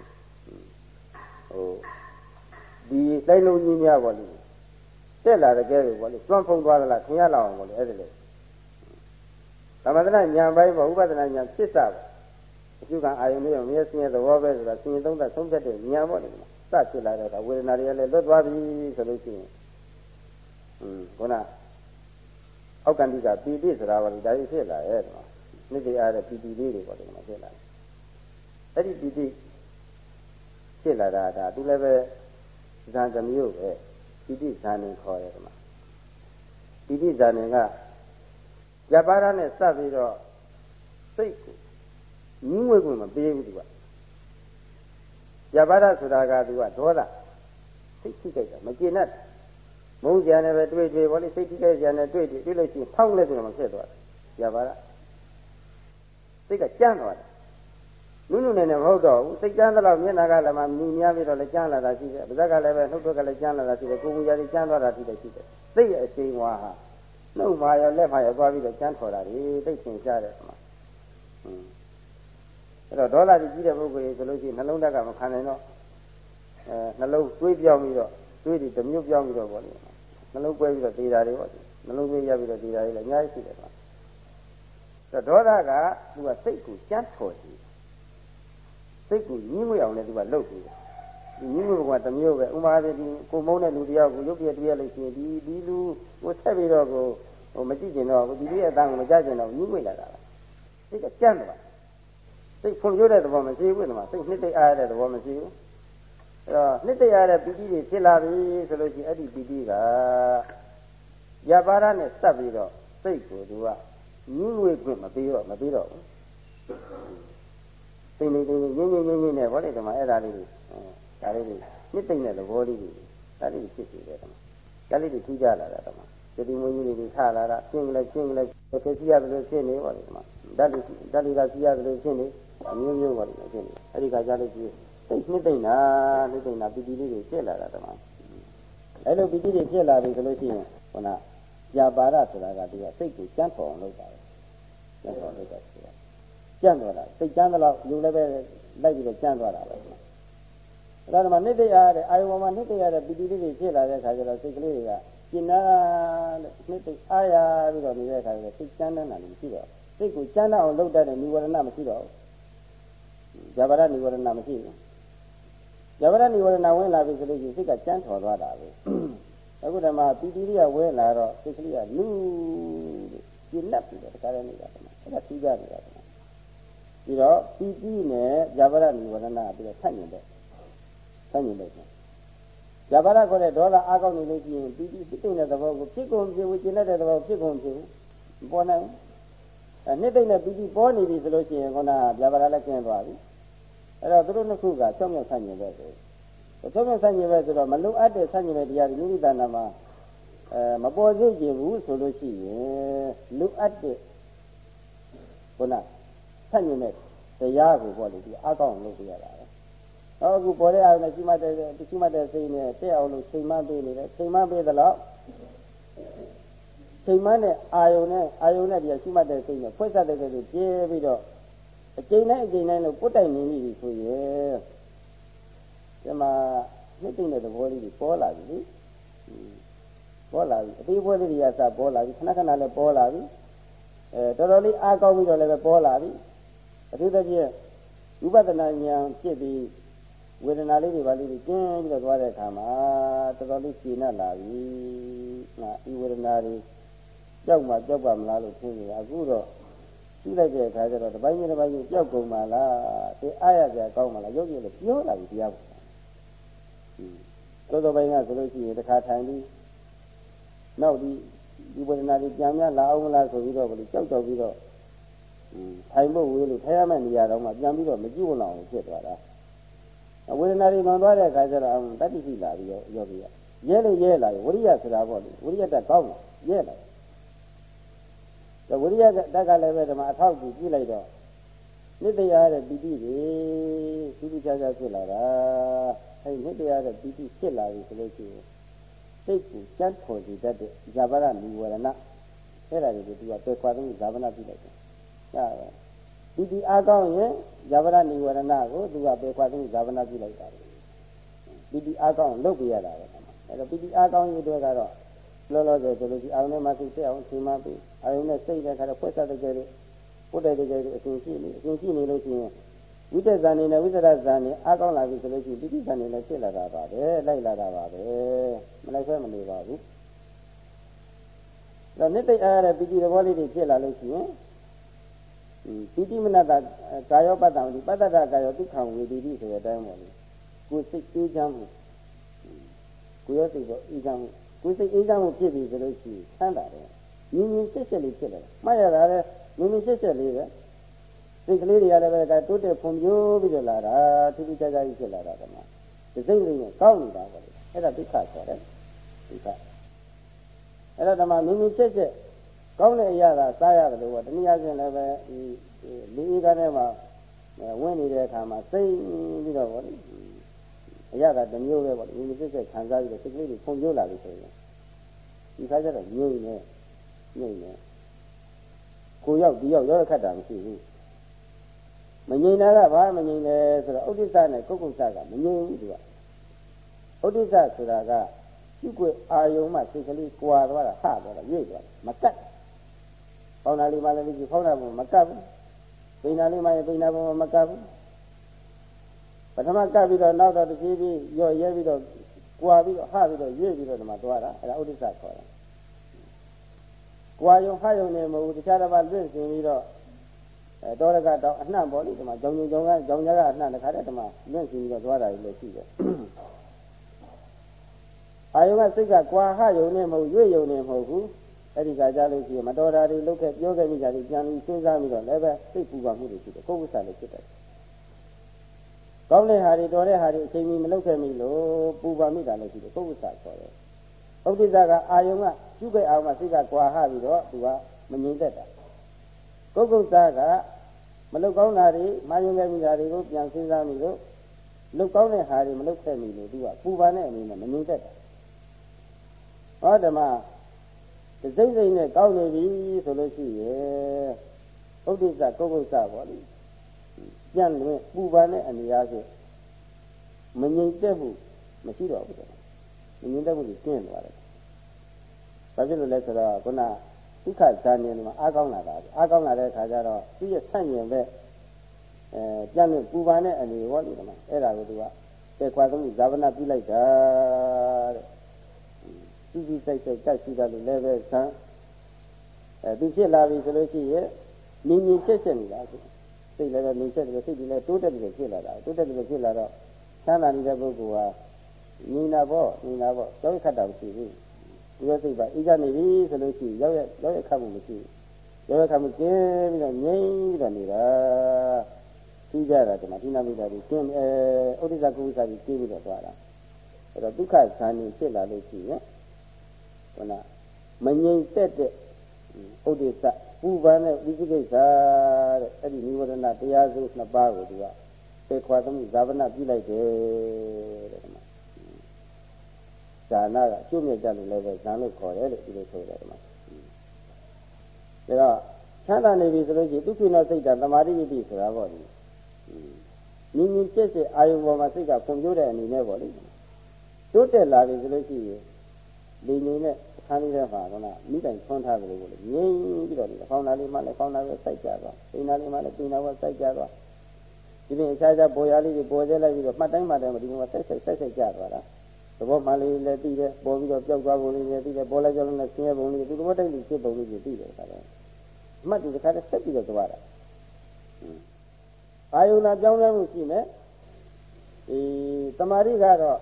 ဒီတိုင်းလုံးကြီးများပေါ့လေတက်လာတဲ့ကဲလို့ပေါ့လေသွမ်းဖုံသွားသလားခင်ရလောက်အောင်ပေါ့လေအဲ့ဒါလေသမထနာညာပိုင်းပေါ့ဥပဒနာညာဖြစ်စားပေါ့အကျုကအာယုန်လေးရောမြဲစင်းရဲ့သဘောပဲဆိုတာစင်သုံးသက်ဆုံးဖြတ်တဲ့ညာပေါ့လေစဖြစ်လာတဲ့အခါဝေဒနာတွေကလည်းလွတ်သွားပြီဆိုလို့ရှိရင်อืมခုနအောက်ကန္တိကပီတိဆိုတာပေါ့လေဒါကြီးဖြစ်လာရဲ့ဒီ မှာနှစ်တရားတဲ့ပီတိလေးတွေပေါ့လေဒီမှာဖြစ်လာတယ်အဲ့ဒီပီတိဖြစ်လာတာဒါသူလည်းပဲဇာကမျိုးပဲပိဋိဇာနေခေါ်တယ်ဒီမှာပိဋိဇာနေကရပါရနဲ့စပ်ပြီးတော့စိတ်ကိုညှင်းဝဲခွင့်မပေးဘူးသူကရပါရဆိုတာကသူကဒေါသစိတ်ထိကြိုက်တာမကျေနပ်မုန်းကြံနဲ့ပဲတွေ့တွေ့ဘောလေစိတ်ထိကြိုက်ကြံနဲ့တွေ့တွေ့တွေ့လို့ရှိရင်ဖောက်လက်ဆိုတော့မဖြစ်သွားဘူးရပါရ စိတ်ကကြမ်းသွားတယ်နုနုနဲ့နဲ့မဟုတ်တော့ဘူးစိတ်ကြမ်းသလောက်မျက်နှာကလည်းမမြင်များပြီးတော့လည်းကြမ်းလာတာရှိတယ်ပါးစပ်ကလည်းပဲနှုတ်ကလည်းကြမ်းလာတာရှိတယ်ကိုယ်ကိုယ်ရည်ကြမ်းသွားတာရှိတယ်ရှိတယ်စိတ်ရဲ့အချိန်ဝါဟာနှုတ်မှာရောလက်မှာရောသွားပြီးတော့ကြမ်းထော်တာဒီသိသင်ရှားတယ်ဆိုမှအဲ့တော့ဒေါသကြီးကြီးတဲ့ပုဂ္ဂိုလ်ကြီးဆိုလို့ရှိရင်နှလုံးသက်ကမခံနိုင်တော့အဲနှလုံးတွေးပြောင်းပြီးတော့တွေးပြီးဓမြုပ်ပြောင်းပြီးတော့ဗောလေနှလုံးကွဲပြီးတော့သေတာတွေဗောနှလုံးသွေးရပြီးတော့သေတာတွေလည်းအများကြီးရှိတယ်ကွာ ဒေါသကသူကစိတ်ကိုကြမ်းထော်တယ်စိတ်ကိုညှင်းငွေအောင်လည်းသူကလှုပ်ပြီးတယ်ဒီညှင်းငွေကတမျိုးပဲဥမာဒီကိုမုန်းတဲ့လူတယောက်ကိုရုပ်ပြတည်းရလို့ရှိရင်ဒီဒီလူကိုဆက်ပြီးတော့ကိုဟိုမကြည့်ကျင်တော့ဘူးဒီလေးအတန်းကိုမကြကျင်တော့ညှင်းငွေလာတာလားစိတ်ကကြမ်းသွားစိတ်ဖွံ့ဖြိုးတဲ့သဘောမရှိဘူးဒီမှာစိတ်နှစ်သိအားရတဲ့သဘောမရှိဘူးအဲ့တော့နှစ်သိအားတဲ့ပီတိတွေဖြစ်လာပြီဆိုလို့ရှိရင်အဲ့ဒီပီတိကရပါရနဲ့စပ်ပြီးတော့စိတ်ကိုသူက ညှင်းငွေခွင့်မပေးတော့မပေးတော့ဘူးသိနေသိနေရင်းရင်းရင်းရင်းနဲ့ဗောလေဒီမှာအဲ့ဒါလေးတွေဒါလေးတွေနှစ်သိမ့်တဲ့သဘောလေးတွေဒါလေးတွေဖြစ်နေတယ်ဒီမှာဒါလေးတွေထူးကြလာတာဒီမှာသတိမွေးကြီးတွေထလာတာရှင်းကလေးရှင်းကလေးဖြစ်စီရတယ်လို့ရှင်းနေဗောလေဒီမှာဓာတ်လေးဓာတ်လေးကစီရတယ်လို့ရှင်းနေအမျိုးမျိုးဗောလေရှင်းနေအဲ့ဒီခါကျလို့ရှိရင်သိနှစ်သိမ့်တာနှစ်သိမ့်တာပီတိလေးတွေဖြစ်လာတာဒီမှာအဲ့လိုပီတိတွေဖြစ်လာပြီဆိုလို့ရှိရင်ခုနကြာပါရဆိုတာကဒီကစိတ်ကိုကြမ်းပေါ်အောင်လုပ်တာပဲ ကြမ်းပေါ်လုပ်တာဆိုတာကြမ်းသွားတာစိတ်ကြမ်းတော့လူလည်းပဲလိုက်ပြီးတော့ကြမ်းသွားတာပဲအဲ့ဒါမှနိတ္တရတဲ့အာယုံမှာနိတ္တရတဲ့ပီတိလေးတွေဖြစ်လာတဲ့အခါကျတော့စိတ်ကလေးတွေကကျင်နာတဲ့နိတ္တအာရပြီးတော့နေတဲ့အခါကျတော့စိတ်ကြမ်းနေတာလည်းမရှိတော့စိတ်ကိုကြမ်းအောင်လုပ်တတ်တဲ့និဝရဏမရှိတော့ဘူးဇာဗရនិဝရဏမရှိဘူးဇာဗရនិဝရဏဝင်လာပြီဆိုလို့ရှိရင်စိတ်ကကြမ်းထော်သွားတာပဲအခုတည်းမှာပီတိလေးကဝင်လာတော့စိတ်ကလေးကလူကျင်လက်ပြီးတော့တခါတည်းနေတာ အဲ့ဒါထူးကြနေတာပြီးတော့ပီတိနဲ့ဇာဗရနိဝရဏပြီးတော့ဆန့်ကျင်တဲ့ဆန့်ကျင်တဲ့ဇာဗရခေါ်တဲ့ဒေါသအားကောင်းနေလို့ရှိရင်ပီတိဖြစ်တဲ့သဘောကိုဖြစ်ကုန်ဖြစ်ဘူးကျင်တဲ့သဘောဖြစ်ကုန်ဖြစ်ဘူးပေါ်နိုင်အဲနှစ်သိမ့်တဲ့ပီတိပေါ်နေပြီဆိုလို့ရှိရင်ခုနကဗျာပါဒလည်းကျင်းသွားပြီအဲ့တော့သူတို့နှစ်ခုကချောင်းမြောက်ဆန့်ကျင်ပဲဆိုချောင်းမြောက်ဆန့်ကျင်ပဲဆိုတော့မလုံအပ်တဲ့ဆန့်ကျင်တဲ့တရားတွေမိမိတဏ္ဍာမှာအဲမပေါ်စေခြင်းဘူးဆိုလို့ရှိရင်လူအပ်တဲ့ ခုနဆန့်ကျင်တဲ့တရားကိုပေါ့လေဒီအကောင်းလုပ်ပြရတာပဲ။အခုပေါ်တဲ့အားနဲ့ရှိမှတဲ့ရှိမှတဲ့စိတ်နဲ့တက်အောင်လို့ချိန်မှပေးနေတယ်ချိန်မှပေးသလားချိန်မှနဲ့အာယုံနဲ့အာယုံနဲ့ဒီရှိမှတဲ့စိတ်နဲ့ဖွက်ဆက်တဲ့ကလေးပြဲပြီးတော့အချိန်တိုင်းအချိန်တိုင်းလို့ပုတ်တိုင်နေပြီဆိုရင်ဒီမှာနှစ်သိမ့်တဲ့သဘောလေးကြီးပေါ်လာပြီလေပေါ်လာပြီအသေးပွဲလေးတွေကစပေါ်လာပြီခဏခဏလည်းပေါ်လာပြီ အဲတော်တော်လေးအားကောင်းပြီးတော့လည်းပေါ်လာပြီအထူးသဖြင့်ဝိပဿနာဉာဏ်ဖြစ်ပြီးဝေဒနာလေးတွေပါလေးတွေကျင်းပြီးတော့သွားတဲ့အခါမှာတော်တော်လေးရှင်းလာပြီငါဤဝေဒနာတွေကြောက်မှကြောက်ပါမလားလို့ထင်နေအခုတော့ရှိလိုက်တဲ့အခါကျတော့တပိုင်းချင်းတပိုင်းချင်းကြောက်ကုန်ပါလားဒီအားရကြကောင်းပါလားရုပ်ရည်လည်းပြောလာပြီတရားပေါ်သောသောပိုင်းကဆိုလို့ရှိရင်တစ်ခါထိုင်ပြီးနောက်ဒီ ဒီဝေဒနာတွေပြန်များလာအောင်မလားဆိုပြီးတော့ဘယ်လိုကြောက်ကြောက်ပြီးတော့ထိုင်ဖို့ဝေးလို့ထိုင်ရမယ့်နေရာတော့မှပြန်ပြီးတော့မကြည့်ဝလောက်ဖြစ်သွားတာဝေဒနာတွေလွန်သွားတဲ့အခါကျတော့တတိရှိလာပြီးရောယောဂီရဲလို့ရဲလာပြီဝရိယဆိုတာပေါ့လေဝရိယတက်ကောင်းတယ်ရဲလာတယ်ဝရိယတက်ကလည်းပဲဒီမှာအထောက်ကြည့်ကြည့်လိုက်တော့နိတ္တရာတဲ့ပီတိတွေပီတိချာချာဖြစ်လာတာအဲဒီနိတ္တရာတဲ့ပီတိဖြစ်လာပြီဆိုလို့ရှိရင် စိတ်ကိုကြမ်းထော်စေတတ်တဲ့ဇာပရနိဝရဏအဲ့ဒါတွေကိုသူကပေခွာသုံးဇာပနာပြုလိုက်တယ်ဒါပဲဒီဒီအားကောင်းရင်ဇာပရနိဝရဏကိုသူကပေခွာသုံးဇာပနာပြုလိုက်တာဒီဒီအားကောင်းလုပ်ပြရတာပဲအဲ့တော့ဒီဒီအားကောင်းရေးတွေကတော့လောလောဆယ်ဆိုလို့ရှိအာရုံနဲ့မှစိတ်ဆက်အောင်ချိန်မှပြီအာရုံနဲ့စိတ်တဲ့ခါတော့ဖွက်ဆက်တဲ့ကြဲတွေပုတ်တဲ့ကြဲတွေအစဉ်ရှိနေအစဉ်ရှိနေလို့ရှိရင် ဝိတ္တဇာနေနဲ့ဝိသရဇာနေအားကောင်းလာပြီဆိုလို့ရှိရင်ပိဋိဇာနေလည်းဖြစ်လာတာပါပဲလိုက်လာတာပါပဲမလိုက်ဆွဲမနေပါဘူးတော့နိတ္တိအားရတဲ့ပိဋိသဘောလေးတွေဖြစ်လာလို့ရှိရင်ပိဋိမနတကာယောပတ္တံဒီပတ္တတကာယောဒုက္ခံဝေဒိတိဆိုတဲ့အတိုင်းပေါ့လေကိုယ်စိတ်အေးချမ်းမှုကိုယ်ရဲ့စိတ်တော့အေးချမ်းမှုကိုယ်စိတ်အေးချမ်းမှုဖြစ်ပြီဆိုလို့ရှိရင်ဆန်းတာတယ်မြင်မြင်ချက်ချက်လေးဖြစ်လာတယ်မှတ်ရတာလည်းမြင်မြင်ချက်ချက်လေးပဲ စိတ်ကလေးတွေကလည်းပဲတိုးတက်ဖွံ့ဖြိုးပြီးတော့လာတာထူးထူးခြားခြားကြီးဖြစ်လာတာကမှဒီစိတ်လေးနဲ့ကောင်းနေတာပေါ့လေအဲ့ဒါဒုက္ခခေါ်တယ်ဒုက္ခအဲ့ဒါဓမ္မမြင်မြင်ချက်ချက်ကောင်းတဲ့အရာကစားရတယ်လို့ပေါ့တနည်းအားဖြင့်လည်းပဲဒီလူဤကားထဲမှာဝင်နေတဲ့အခါမှာစိတ်ပြီးတော့ပေါ့လေအရာကတစ်မျိုးပဲပေါ့မြင်မြင်ချက်ချက်ခံစားပြီးတော့စိတ်ကလေးတွေဖွံ့ဖြိုးလာပြီဆိုရင်ဒီခါကျတော့ငြိမ့်နေငြိမ့်နေကိုရောက်ဒီရောက်ရောက်ခတ်တာမရှိဘူး မငြိမ်တာကဘာမငြိမ်လဲဆိုတော့ဥဒိစ္စနဲ့ကုက္ကုစ္စကမငြိမ်ဘူးသူကဥဒိစ္စဆိုတာကပြုကွယ်အာယုံမှစိတ်ကလေးကွာသွားတာဟသွားတာရွေ့သွားတာမကတ်ဖောင်းတာလေးမှလည်းဒီဖောင်းတာဘုံမကတ်ဘူးပိန်တာလေးမှရင်ပိန်တာဘုံမကတ်ဘူးပထမကတ်ပြီးတော့နောက်တော့တဖြည်းဖြည်းရော့ရဲပြီးတော့ကွာပြီးတော့ဟပြီးတော့ရွေ့ပြီးတော့ဒီမှာသွားတာအဲဒါဥဒိစ္စခေါ်တာကွာယုံဟယုံနေမဟုတ်ဘူးတခြားတစ်ပါးလွင့်စင်ပြီးတော့ အဲတောရကတောင်အနှံ့ပေါ့လေဒီမှာကြောင်ကြောင်ကြောင်ကကြောင်ကြကအနှံ့တခါတည်းဒီမှာလွင့်စင်ပြီးတော့သွားတာလည်းရှိတယ်အာယုံကစိတ်ကကွာဟယုံနေမဟုတ်ရွေ့ယုံနေမဟုတ်ဘူးအဲ့ဒီကကြလို့ရှိရင်မတော်တာတွေလုပ်ခဲ့ပြောခဲ့မိတာတွေပြန်ပြီးစဉ်းစားပြီးတော့လည်းပဲစိတ်ပူပါမှုတွေရှိတယ်ကိုယ်ဝိသလည်းဖြစ်တယ်ကောင်းတဲ့ဟာတွေတော်တဲ့ဟာတွေအချိန်မီမလုပ်ခဲ့မိလို့ပူပါမိတာလည်းရှိတယ်ကိုယ်ဝိသခေါ်တယ်ဥဒိစ္စကအာယုံကပြုခဲ့အောင်မှစိတ်ကကွာဟပြီးတော့သူကမငြိမ်သက်တာ ကုက္ကုတကမလုကောင်းတာတွေမာယုံခဲ့မိတာတွေကိုပြန်စဉ်းစားမိလို့လုကောင်းတဲ့ဟာတွေမလုခဲ့မိလို့သူကပူပန်တဲ့အနေနဲ့မငြိမ်သက်တာဟောဓမ္မစိတ်စိတ်နဲ့ကောင်းနေပြီဆိုလို့ရှိရဲ့ဥဒိစ္စကုက္ကုတပေါ့လေပြန်လို့ပူပန်တဲ့အနေအားဖြင့်မငြိမ်သက်မှုမရှိတော့ဘူးတဲ့မငြိမ်သက်မှုကြီးကျင်းသွားတယ်ဘာဖြစ်လို့လဲဆိုတော့ခုန ဒုက္ခဇာနေမှာအားကောင်းလာတာအားကောင်းလာတဲ့အခါကျတော့သူ့ရဲ့ဆန့်ကျင်ဘက်အဲကြမ်းလို့ပူပန်တဲ့အနေဟောဒီမှာအဲ့ဒါကိုသူကပေခွာသုံးဇာဝနာပြုလိုက်တာတဲ့စီစီစိုက်စိုက်တက်ရှိတာလို့လည်းပဲဆန်းအဲသူဖြစ်လာပြီဆိုလို့ရှိရင်မြင်မြင်ချက်ချက်နေတာစိတ်လည်းပဲမြင်ချက်တယ်စိတ်ကြီးလည်းတိုးတက်တယ်ဖြစ်လာတာတိုးတက်တယ်ဖြစ်လာတော့ဆန်းလာနေတဲ့ပုဂ္ဂိုလ်ဟာညီနာပေါ့ညီနာပေါ့ကြောက်ခတ်တာမရှိဘူး ဒီလိုစိတ်ပါအေးကြနေပြီဆိုလို့ရှိရင်ရောက်ရရောက်ရခတ်မှုမရှိဘူးရောခါမကင်းပြီးတော့ငြိမ့်ပြီးတော့နေတာသိကြတာဒီမှာဒီနာမိတာကြီးကျင်းအဲဥဒိစ္စကုဝိစ္စကြီးကျင်းပြီးတော့သွားတာအဲ့တော့ဒုက္ခဇာနေဖြစ်လာလို့ရှိရင်ခုနမငြိမ်သက်တဲ့ဥဒိစ္စပူပန်တဲ့ဝိသိကိစ္စတဲ့အဲ့ဒီនិဝရဏတရားစုနှစ်ပါးကိုသူကပေခွာသမှုဇာဝနာပြုလိုက်တယ်တဲ့ဒီမှာ ဇာနာကအကျိုးမြတ်ကြလို့လည်းပဲဇာလို့ခေါ်တယ်လို့ဒီလိုဆိုတယ်ဒီမှာဒါတော့ချမ်းသာနေပြီဆိုလို့ရှိရင်ဒုက္ခိနောစိတ်ကသမာဓိယတိဆိုတာပေါ့ဒီမြင်မြင်ကျက်ကျက်အာယုံပေါ်မှာစိတ်ကဖွံ့ဖြိုးတဲ့အနေနဲ့ပေါ့လေတိုးတက်လာပြီဆိုလို့ရှိရင်ဒီနေနဲ့အခန်းလေးထဲမှာကမိတိုင်ထွန်းထားတယ်လို့ပေါ့လေငြိမ်ပြီးတော့ဒီဖောင်းတာလေးမှလည်းဖောင်းတာပဲစိုက်ကြသွားပိန်တာလေးမှလည်းပိန်တာပဲစိုက်ကြသွားဒီပြင်အခြားခြားပေါ်ရလေးတွေပေါ်ကျလိုက်ပြီးတော့မှတ်တိုင်းမှတ်တိုင်းဒီမှာစိုက်စိုက်စိုက်စိုက်ကြသွားတာ သဘောမှလေးလည်းသိတယ်ပေါ်ပြီးတော့ပျောက်သွားပုံလေးလည်းသိတယ်ပေါ်လိုက်ကြောင်းလည်းဆင်းရဲပုံလေးဒီသဘောတိုက်ပြီးဖြစ်ပုံလေးတွေသိတယ်ခါတယ်မှတ်ဒီတစ်ခါတည်းဆက်ပြီးတော့သွားတာအာယုနာပြောင်းလဲမှုရှိမယ်အေးတမာရိကတော့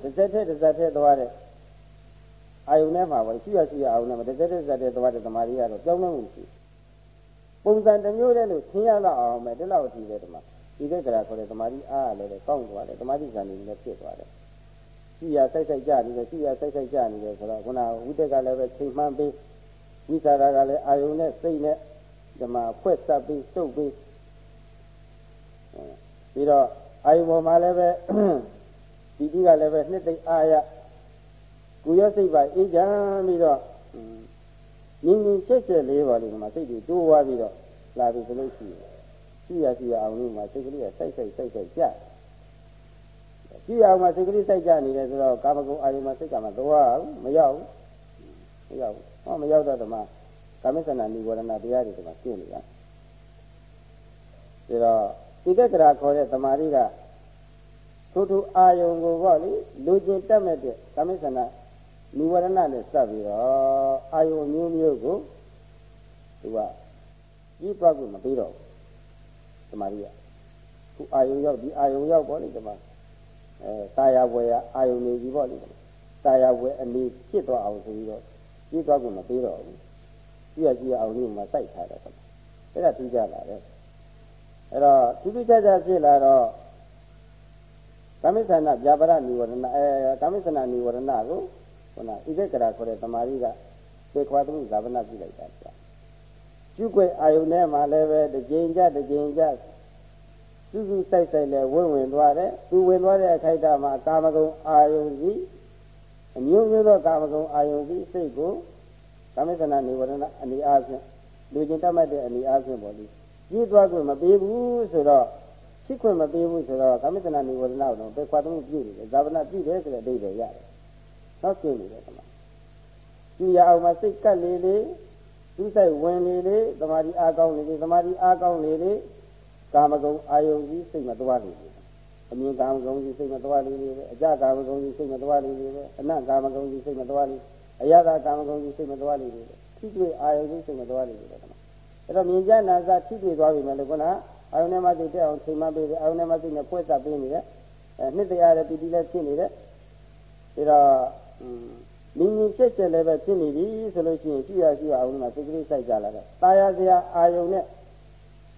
တစ်စက်ထက်တစ်စက်ထက်သွားတဲ့အာယုနဲ့မှာပေါ့ရှိရရှိရအာယုနဲ့မှာတစ်စက်ထက်တစ်စက်ထက်သွားတဲ့တမာရိကတော့ပြောင်းလဲမှုရှိပုံစံတစ်မျိုးတည်းလို့သင်ရတော့အောင်မယ်ဒီလောက်အထိပဲဒီမှာဒီကကရာခေါ်တဲ့တမာရိအားလည်းကောင်းသွားတယ်တမာရိဇာနေလည်းဖြစ်သွားတယ် ရှိရစိုက်စိုက်ကြနေတယ်ရှိရစိုက်စိုက်ကြနေတယ်ဆိုတော့ခုနဝိတက်ကလည်းပဲချိန်မှန်းပြီးဝိသရာကလည်းအာယုနဲ့စိတ်နဲ့ဒီမှာဖွဲ့ဆက်ပြီးစုပ်ပြီးပြီးတော့အာယုပေါ်မှာလည်းပဲဒီတိကလည်းပဲနှစ်သိမ့်အာရကိုရစိတ်ပါအေးချမ်းပြီးတော့ငင်းငင်းချက်ချက်လေးပါလို့ဒီမှာစိတ်တွေတိုးသွားပြီးတော့လာပြီဆိုလို့ရှိရင်ရှိရရှိရအောင်လို့မှာစိတ်ကလေးကစိုက်စိုက်စိုက်စိုက်ကြ ရှိရအောင်မှာစိတ်ကလေးစိုက်ကြနေတယ်ဆိုတော့ကာမဂုဏ်အာယုမှာစိတ်ကမှသွားမရောက်ဘူးမရောက်ဘူးဟောမရောက်တော့ဒီမှာကာမိစ္ဆနာនិဝရဏတရားတွေဒီမှာကျင့်နေတာဒါတော့ဣဒ္ဓကရာခေါ်တဲ့သမာဓိကထိုးထိုးအာယုံကိုပေါ့လေလူကျင်တက်မဲ့တဲ့ကာမိစ္ဆနာនិဝရဏနဲ့စပ်ပြီးတော့အာယုံမျိုးမျိုးကိုသူကကြီးသွားဖို့မပြီးတော့သမာဓိကခုအာယုံရောက်ဒီအာယုံရောက်ပေါ့လေဒီမှာ အဲတာယာဝယ်ရအာယုံနေကြီးပေါ့လေတာယာဝယ်အနေဖြစ်သွားအောင်ဆိုပြီးတော့ကြီးသွားဖို့မပြီးတော့ဘူးကြည့်ရကြည့်ရအောင်လို့မှစိုက်ထားတယ်ကွအဲ့ဒါထူးကြလာတယ်အဲ့တော့ထူးထူးခြားခြားဖြစ်လာတော့ကာမိသနာဗျာပါဒនិဝရဏအဲကာမိသနာនិဝရဏကိုခုနဣဇက်ကရာခေါ်တဲ့တမာရီကသေခွာသမှုဇာဝနာပြုလိုက်တာကြာကျွွယ်အာယုန်ထဲမှာလည်းပဲတစ်ကြိမ်ကြတစ်ကြိမ်ကြ စူးစူးဆိုင်ဆိုင်နဲ့ဝင်ဝင်သွားတယ်သူဝင်သွားတဲ့အခိုက်အတန့်မှာကာမဂုဏ်အာယုန်စီအမျိုးမျိုးသောကာမဂုဏ်အာယုန်စီစိတ်ကိုကာမိသနာနေဝရဏအနေအားဖြင့်လူချင်းတတ်မှတ်တဲ့အနေအားဖြင့်ပေါ့လေကြီးသွားခွင့်မပေးဘူးဆိုတော့ရှိခွင့်မပေးဘူးဆိုတော့ကာမိသနာနေဝရဏကိုတော့ပဲခွာသမှုပြုတယ်ဇာဝနာပြုတယ်ဆိုတဲ့အဓိပ္ပာယ်ရတယ်။နောက်ကျင်းနေတယ်ကမ။ကြည်ရအောင်မစိတ်ကပ်လေလေသူ့ဆိုင်ဝင်လေလေသမာဓိအားကောင်းလေလေသမာဓိအားကောင်းလေလေ ကာမဂုဏ်အာယုန်ကြီးစိတ်မသွားလေလေအမြင်ကာမဂုဏ်ကြီးစိတ်မသွားလေလေအကြကာမဂုဏ်ကြီးစိတ်မသွားလေလေအနတ်ကာမဂုဏ်ကြီးစိတ်မသွားလေအယတာကာမဂုဏ်ကြီးစိတ်မသွားလေလေထိတွေ့အာယုန်ကြီးစိတ်မသွားလေလေကမအဲ့တော့မြင်ကြနာစထိတွေ့သွားပြီမယ်လို့ကအာယုန်နဲ့မှစိတ်တဲ့အောင်ချိန်မှပေးတယ်အာယုန်နဲ့မှစိတ်နဲ့ဖွဲ့စပ်ပေးနေတယ်အဲနှစ်တရားရဲ့ပီတိလည်းဖြစ်နေတယ်ဒါတော့နင်းနင်းချက်ချက်လည်းပဲဖြစ်နေပြီဆိုလို့ရှိရင်ရှိရရှိရအောင်လို့စိတ်ကလေးစိုက်ကြလာတယ်။ตายစရာအာယုန်နဲ့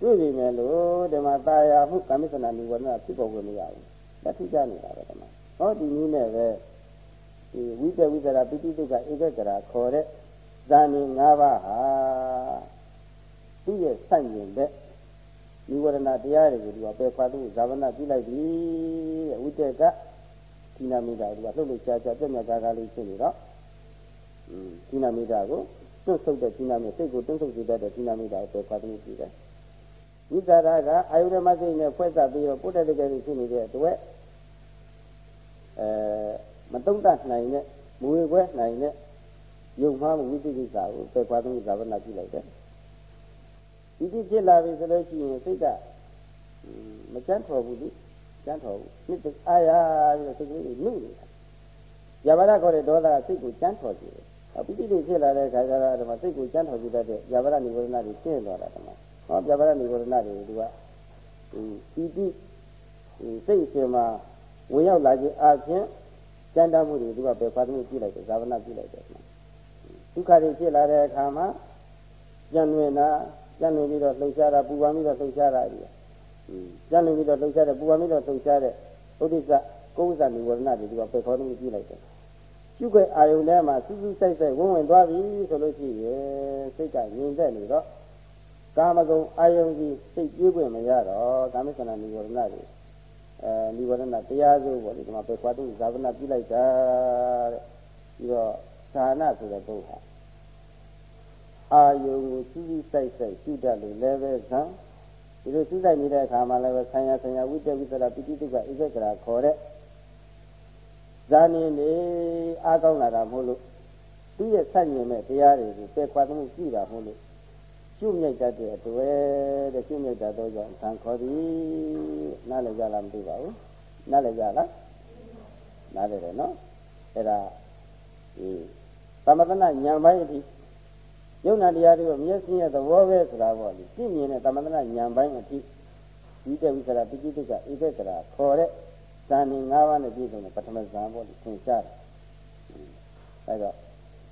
တွေ့ပြီမယ်လို့ဒီမှာตาယာမှုကမိစ္ဆနာနိဝရဏဖြစ်ပေါ်ခွင့်မရဘူးလက်ထူးကြနေတာပဲဒီမှာဟောဒီနည်းနဲ့ပဲဒီဝိတ္တဝိသရာပိတိဒုက္ခဧကကရာခေါ်တဲ့ဇာနေ၅ပါးဟာသူ့ရဲ့ဆန့်ကျင်တဲ့နိဝရဏတရားတွေကိုသူကပယ်ဖာသူဇာဝနာပြုလိုက်ပြီတဲ့ဝိတ္တကဒီနာမိတာကသူကလှုပ်လှုပ်ရှားရှားပြည့်မြတ်ကားကားလေးဖြစ်နေတော့ဒီနာမိတာကိုတွတ်ဆုပ်တဲ့ဒီနာမိစိတ်ကိုတွတ်ဆုပ်စေတတ်တဲ့ဒီနာမိတာကိုပယ်ဖာသူပြုတယ် ဝိသရာကအာယုရမစိတ်နဲ့ဖွဲ့စပ်ပြီးတော့ပုတ္တတကယ်ဖြစ်နေတဲ့အတွက်အဲမတုံ့တနိုင်တဲ့မူဝေခွဲနိုင်တဲ့ယုံမှားမှုဝိသိကိစ္စကိုပယ်ခွာသူဇာဝနာပြုလိုက်တယ်ဒီတိဖြစ်လာပြီဆိုလို့ရှိရင်စိတ်ကမကြမ်းထော်ဘူးလေကြမ်းထော်ဘူးနှစ်သိအာရပြီးစိတ်ကလေးတွေနှုတ်နေတာယဘာရခေါ်တဲ့ဒေါသကစိတ်ကိုကြမ်းထော်ကြည့်တယ်ပိဋိတွေဖြစ်လာတဲ့ခါကျတော့ဒီမှာစိတ်ကိုကြမ်းထော်ကြည့်တတ်တဲ့ယဘာရနိဗ္ဗာန်တွေကျင့်သွားတာဒီမှာ ဟောယဘာရနိဗ္ဗာန်တွေသူကဒီပိဋိစိတ်အရှင်မှာဝင်ရောက်လာခြင်းအပြင်ကြမ်းတမ်းမှုတွေသူကပဲဖာသမှုကြည့်လိုက်တယ်ဇာဝနာကြည့်လိုက်တယ်ဒုက္ခတွေဖြစ်လာတဲ့အခါမှာကြံွင်တာကြံွင်ပြီးတော့လှုပ်ရှားတာပူပန်ပြီးတော့လှုပ်ရှားတာဒီကြံွင်ပြီးတော့လှုပ်ရှားတယ်ပူပန်ပြီးတော့လှုပ်ရှားတဲ့ဥဒိစ္စကုဝိဇ္ဇနိဝရဏတွေဒီကပယ်ခေါ်မှုကြည့်လိုက်တယ်ကျုပ်ကအာယုန်ထဲမှာစူးစူးဆိုင်ဆိုင်ဝင်ဝင်သွားပြီဆိုလို့ရှိရင်စိတ်ကငြိမ်သက်နေတော့ ကာမဂုဏ်အာယုန်ကြီးစိတ်ပြေးခွင့်မရတော့ကာမိသနာနိဝရဏတွေအဲနိဝရဏတရားစိုးပေါ့ဒီမှာပယ်ခေါ်မှုဇာဝနာပြလိုက်တာတဲ့ပြီးတော့သာနာဆိုတဲ့ဘုရားအာယုံကိုစူးစူးဆိုင်ဆိုင်ရှုတတ်လို့လည်းပဲဇံဒီလိုစူးဆိုင်နေတဲ့အခါမှာလည်းပဲဆံရဆံရဝိတ္တဝိသရာပိဋိတုကဧကကရာခေါ်တဲ့ဇာနေနေအားကောင်းလာတာမဟုတ်လို့သူ့ရဲ့ဆန့်ကျင်မဲ့တရားတွေကိုပယ်ခွာမှုကြည့်တာမဟုတ်လို့ ကျွတ်မြိုက်တတ်တဲ့အတွက်တဲ့ကျွတ်မြိုက်တတ်တော့ကြောင့်ဆံခေါ်သည်နားလည်ကြလားမသိပါဘူးနားလည်ကြလားနားလည်တယ်နော်အဲ့ဒါဒီသမထနာဉာဏ်ပိုင်းအထိယုံနာတရားတွေကိုမျက်စိရဲ့သဘောပဲဆိုတာပေါ့လေသိမြင်တဲ့သမထနာဉာဏ်ပိုင်းအထိဒီတဝိသရာပိဋိတုကဧကကရာခေါ်တဲ့ဇာနေ၅ပါးနဲ့ပြည့်စုံတဲ့ပထမဇာပေါ့လေသင်ရှားတယ်အဲဒါ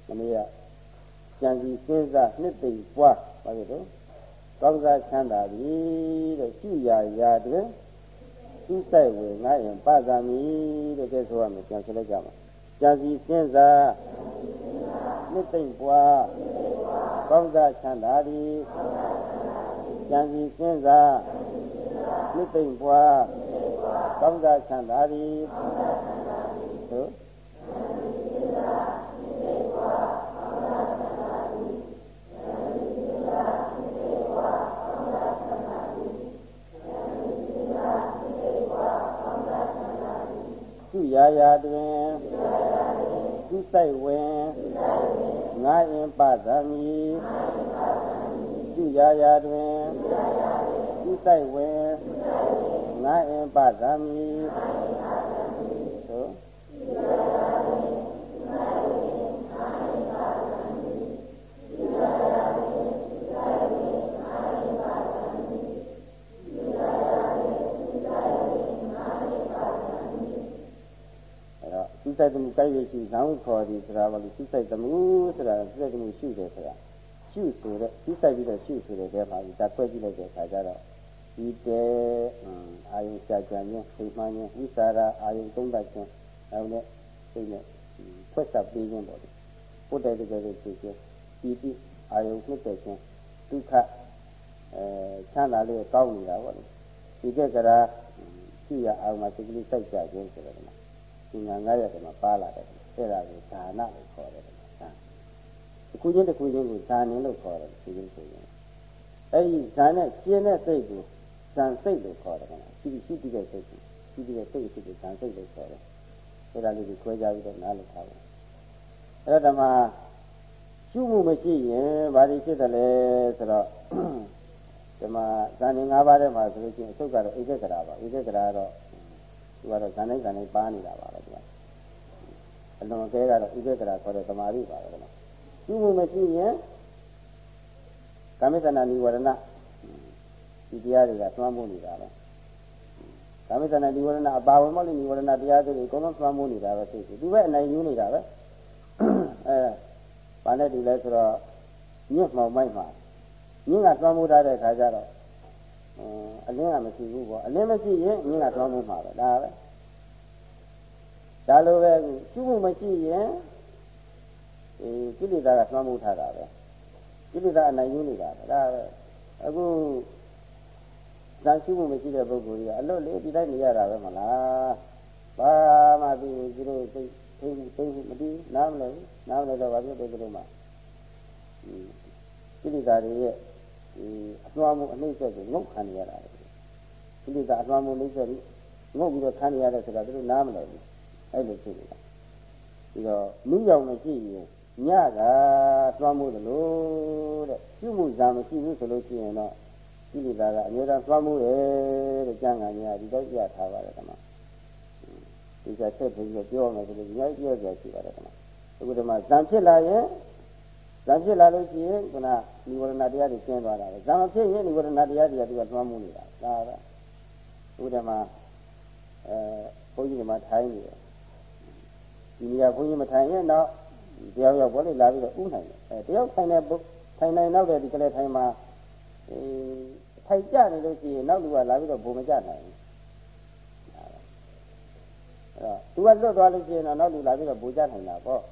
မနေ့က ကြံစီစဉ်းစားနှစ်သိမ့်ပွားပါပြီတော့ကောင်းစားချမ်းသာပြီတဲ့ရှိရာရာတဲ့သူ့ဆိုင်ဝင်ငါရင်ပဇာမီတဲ့ကဲဆိုရမယ်ကြံစလိုက်ကြမှာကြံစီစဉ်းစားနှစ်သိမ့်ပွားကောင်းစားချမ်းသာသည်ကြံစီစဉ်းစားနှစ်သိမ့်ပွားကောင်းစားချမ်းသာသည်သို့သူ ရာရာတွင်သူဆိုင်ဝင်ငါရင်ပသမိသူရာရာတွင်သူဆိုင်ဝင်ငါရင်ပသမိသို့ သူဆိုင်တမှုကိုက်ရရှိဇောင်းခေါ်သည်ဆိုတာဘာလို့သူဆိုင်တမှုဆိုတာသူဆိုင်တမှုရှုတယ်ဆိုတာရှုဆိုတဲ့သူဆိုင်ပြီးတော့ရှုဆိုတဲ့တဲမှာဒါခွဲကြည့်လိုက်တဲ့အခါကျတော့ဒီတဲအာယုရှာကြံခြင်းသိမှန်းခြင်းဝိသရာအာယုသုံးတတ်ခြင်းအဲနဲ့သိနဲ့ဖွက်ဆက်ပေးခြင်းပေါ့လေပုတ္တတကယ်ကိုဖြစ်ခြင်းဒီတိအာယုနှစ်တဲ့ခြင်းဒုက္ခအဲချမ်းသာလေးကောင်းနေတာပေါ့လေဒီကကရာရှိရအောင်မှာစိတ်ကလေးစိုက်ကြခြင်းဆိုတော့ ဒီညာ9ရက်တည်းမှာပါလာတယ်အဲ့ဒါကိုဒါနလို့ခေါ်တယ်ဒါတစ်ခုချင်းတစ်ခုချင်းကိုဇာနင်လို့ခေါ်တယ်ဒီလိုဆိုရင်အဲ့ဒီဇာနဲ့ကျင်းတဲ့စိတ်ကိုဇန်စိတ်လို့ခေါ်တယ်ခင်ဗျရှိရှိတိတဲ့စိတ်ကိုရှိတိတဲ့စိတ်အဖြစ်ကိုဇန်စိတ်လို့ခေါ်တယ်အဲ့ဒါလေးကိုခွဲခြားပြီးတော့နားလည်ထားပါအဲ့ဒါဓမ္မရှုမှုမရှိရင်ဘာတွေဖြစ်တယ်လဲဆိုတော့ဒီမှာဇာနေ၅ပါးထဲမှာဆိုလို့ရှိရင်အစုတ်ကတော့ဧကဂရာပါဧကဂရာတော့ သူကတော့ဇန်တိုင်းဇန်တိုင်းပါနေတာပါပဲသူကအလွန်ကဲကတော့ဥပ္ပဒရာခေါ်တဲ့သမာဓိပါပဲကွာသူ့မှုမရှိရင်ကာမိသနာနိဝရဏဒီတရားတွေကသွမ်းမှုနေတာပဲကာမိသနာနိဝရဏအပါဝင်မလို့နိဝရဏတရားတွေအကုန်လုံးသွမ်းမှုနေတာပဲသိတယ်သူပဲအနိုင်ယူနေတာပဲအဲဘာနဲ့တူလဲဆိုတော့ညစ်မှောင်မိုက်မှာညင်းကသွမ်းမှုထားတဲ့ခါကျတော့ အလင်းကမရှိဘူးပေါ့အလင်းမရှိရင်ညင်းကသွမ်းမှုမှာပဲဒါပဲဒါလိုပဲကျุမှုမရှိရင်ဒီကိလေသာကသွမ်းမှုထားတာပဲကိလေသာအနိုင်ယူနေတာပဲဒါပဲအခုဇာကျุမှုမရှိတဲ့ပုဂ္ဂိုလ်ကြီးကအလွတ်လေးဒီတိုင်းနေရတာပဲမလားဘာမှဒီသူတို့သိသိသိမသိနားမလဲနားမလဲတော့ဘာဖြစ်တယ်သူတို့မှကိလေသာတွေရဲ့ဒီ အသွမ်းမှုအနှိမ့်ဆက်ကိုငုတ်ခံရတာကိလေသာအသွမ်းမှုနှိမ့်ဆက်ပြီးငုတ်ပြီးတော့ခံရရတယ်ဆိုတာသူတို့နားမလဲဘူးအဲ့လိုဖြစ်နေတာပြီးတော့လူရောင်မရှိရင်ညကသွားမှုသလိုတဲ့ပြုမှုဇာမရှိဘူးဆိုလို့ရှိရင်တော့ကိလေသာကအများအားသွားမှုရဲ့တဲ့ကျမ်းဂန်ကြီးကဒီတော့ပြထားပါတယ်ကမဒီကဆက်ပြီးတော့ပြောမယ်ဆိုလို့ညပြောကြရှိပါတယ်ကမအခုဒီမှာဇံဖြစ်လာရင် ဇံဖြစ်လာလို့ရှိရင်ခုနនិဝရဏတရားတွေကျင်းသွားတာပဲဇံမဖြစ်ရင်និဝရဏတရားတွေကသူကသွားမှုနေတာဒါပဲဥဒ္ဓမှာအဲဘုန်းကြီးတွေမှာထိုင်းနေတယ်ဒီနေရာဘုန်းကြီးမထိုင်ရင်တော့တယောက်ယောက်ပေါ်လေလာပြီးတော့ဥနိုင်တယ်အဲတယောက်ထိုင်တဲ့ပုထိုင်နိုင်နောက်တဲ့ဒီကလေးထိုင်မှာအဲထိုင်ကြနေလို့ရှိရင်နောက်လူကလာပြီးတော့ဘုံမကြနိုင်ဘူးအဲ့တော့သူကလွတ်သွားလို့ရှိရင်တော့နောက်လူလာပြီးတော့ဘုံကြနိုင်တာပေါ့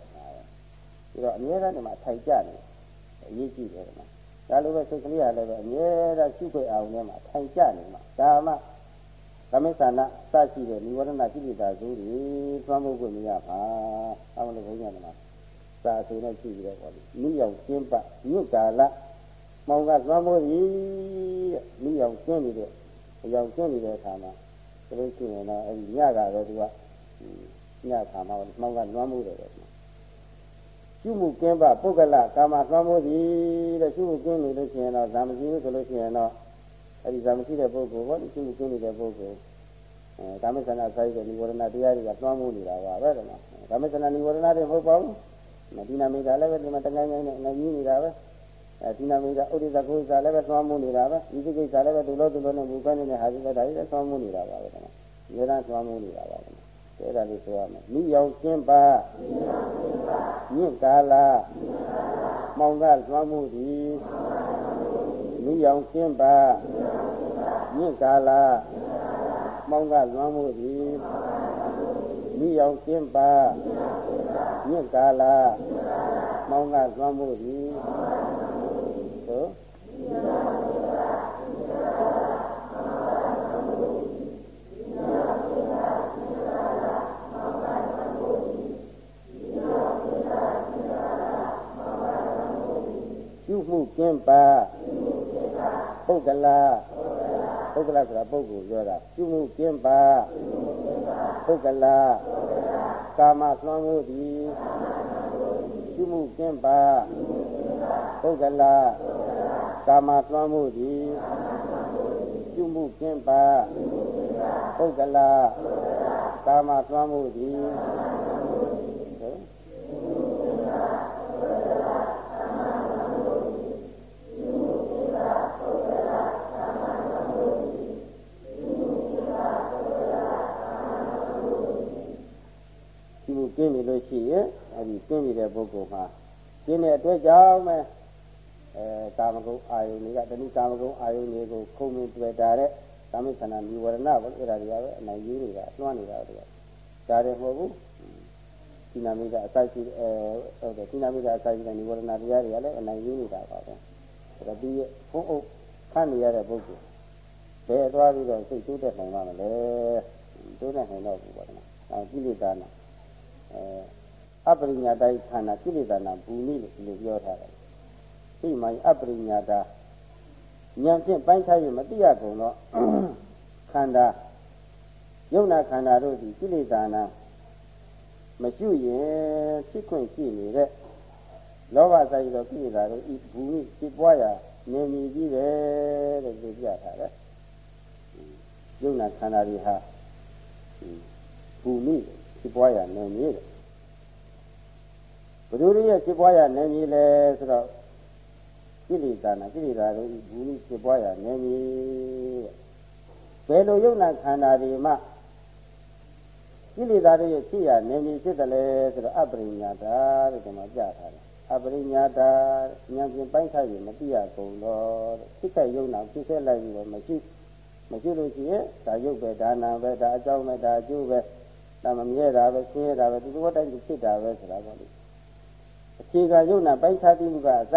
ပြီးတော့အများအားနေမှာထိုင်ကြနေအရေးကြီးတယ်ကွာဒါလိုပဲစိတ်ကလေးကလည်းပဲအမြဲတမ်းရှုခွင့်အောင်ထဲမှာထိုင်ကြနေမှာဒါမှသမစ္ဆာနာစရှိတဲ့និဝရဏကိလေသာဆိုတွေသွမ်းမှုကိုမရပါအမှန်လို့ဘုရားကမှာစာဆိုနဲ့ရှိပြီးတော့ပေါ့မိရောက်ကျင်းပညွတ်ကာလမောင်ကသွမ်းမှုကြီးတဲ့မိရောက်ကျင်းနေတဲ့အယောင်ကျင်းနေတဲ့အခါမှာဒါလို့ရှိရင်တော့အဲဒီညကပဲသူကညခါမှာမောင်ကလွမ်းမှုတယ်ပဲ ရှုမှုကင်းပပုဂ္ဂလကာမသွမ်းမှုသည်တဲ့ရှုမှုကင်းနေလို့ရှိရင်တော့ဇာမရှိဘူးဆိုလို့ရှိရင်တော့အဲဒီဇာမရှိတဲ့ပုဂ္ဂိုလ်ဟောဒီရှုမှုကင်းနေတဲ့ပုဂ္ဂိုလ်အဲကာမဆန္ဒဆိုင်တဲ့និဝရဏတရားတွေကသွမ်းမှုနေတာပါပဲတဲ့နော်ကာမဆန္ဒនិဝရဏတွေမဟုတ်ပါဘူးဒီနာမိတာလည်းပဲဒီမှာတငန်းငန်းနဲ့ငကြီးနေတာပဲအဲဒီနာမိတာဥဒိသကုသလည်းပဲသွမ်းမှုနေတာပဲဒီကိစ္စလည်းပဲသူလို့သူလို့နဲ့ဘူပန်းနေတဲ့ဟာဒီပဲဒါကြီးလည်းသွမ်းမှုနေတာပါပဲတဲ့နော်နေရသွမ်းမှုနေတာပါပဲ အဲ့ဒါလေးဆိုရမယ်မိယောင်ကျင်းပါညင့်ကာလမောင်ကလွှမ်းမှုသည်မိယောင်ကျင်းပါညင့်ကာလမောင်ကလွှမ်းမှုသည်မိယောင်ကျင်းပါညင့်ကာလမောင်ကလွှမ်းမှုသည်သို့ပြု မှုကျင်းပါပုဂ္ဂလာပုဂ္ဂလာဆိုတာပုဂ္ဂိုလ်ပြောတာပြုမှုကျင်းပါပုဂ္ဂလာကာမလွှမ်းမှုသည်ပြုမှုကျင်းပါပုဂ္ဂလာကာမလွှမ်းမှုသည်ပြုမှုကျင်းပါပုဂ္ဂလာကာမလွှမ်းမှုသည် ကျင်းနေလို့ရှိရင်အဲဒီကျင်းနေတဲ့ပုဂ္ဂိုလ်မှာကျင်းတဲ့အတွက်ကြောင့်ပဲအဲကာမဂုဏ်အာယုန်တွေကတဏှိကာမဂုဏ်အာယုန်တွေကိုခုံမြင်တွေ့တာတဲ့ကာမိသနာမိဝရဏပေါ့အဲ့ဒါတွေကပဲအနိုင်ကြီးနေတာလွှမ်းနေတာတွေကဒါတွေမဟုတ်ဘူးဒီနာမိကအစိုက်ရှိအဲဟုတ်တယ်ဒီနာမိကအစိုက်ရှိတဲ့နိဝရဏတရားတွေကလည်းအနိုင်ကြီးနေတာပါပဲအဲ့ဒါဒီဖုံးအုပ်ခန့်နေရတဲ့ပုဂ္ဂိုလ်ဘယ်သွားပြီးတော့စိတ်တိုးတက်နိုင်မှာမလဲတိုးတက်နိုင်တော့ဘူးပေါ့နော်အဲကိလေသာနာ အပရိညာတိုင်းခန္ဓာကိလေသာနာဘူမိလို့ဒီလိုပြောထားတယ်ဒီမှာအပရိညာတာဉာဏ်ဖြင့်ပိုင်းခြား၍မသိရကုန်တော့ခန္ဓာယုံနာခန္ဓာတို့ဒီကိလေသာနာမရှိရင်ဖြစ်ခွင့်ရှိနေတဲ့လောဘဆိုင်သောကိလေသာတို့ဤဘူမိဖြစ်ပွားရာနေမည်ကြီးတယ်လို့ပြောပြထားတယ်ယုံနာခန္ဓာတွေဟာဘူမိ ဖြစ်ပွားရနိုင်မြေတဲ့ဘုသူရဲ့ဖြစ်ပွားရနိုင်မြေလဲဆိုတော့ကိလေသာနာကိလေသာတို့ဘူမိဖြစ်ပွားရနိုင်မြေတဲ့ဘယ်လိုယုံနာခန္ဓာတွေမှကိလေသာတွေရဲ့ဖြစ်ရနိုင်မြေဖြစ်တယ်လဲဆိုတော့အပရိညာတာတဲ့ဒီမှာကြားထားတယ်အပရိညာတာဉာဏ်ဖြင့်ပိုင်းခြားပြီးမသိရကုန်တော့ဖြစ်တဲ့ယုံနာဖြစ်ဆက်လိုက်ပြီးတော့မရှိမရှိလို့ရှိရင်ဒါယုတ်ပဲဒါနာပဲဒါအကြောင်းပဲဒါအကျိုးပဲ ဒါမမြဲတာပဲဆင်းရဲတာပဲဒီလိုတိုင်းဖြစ်တာပဲဆိုတာပေါ့လေအခြေခံယုံနာပိုင်းခြားပြီးမှုကအစ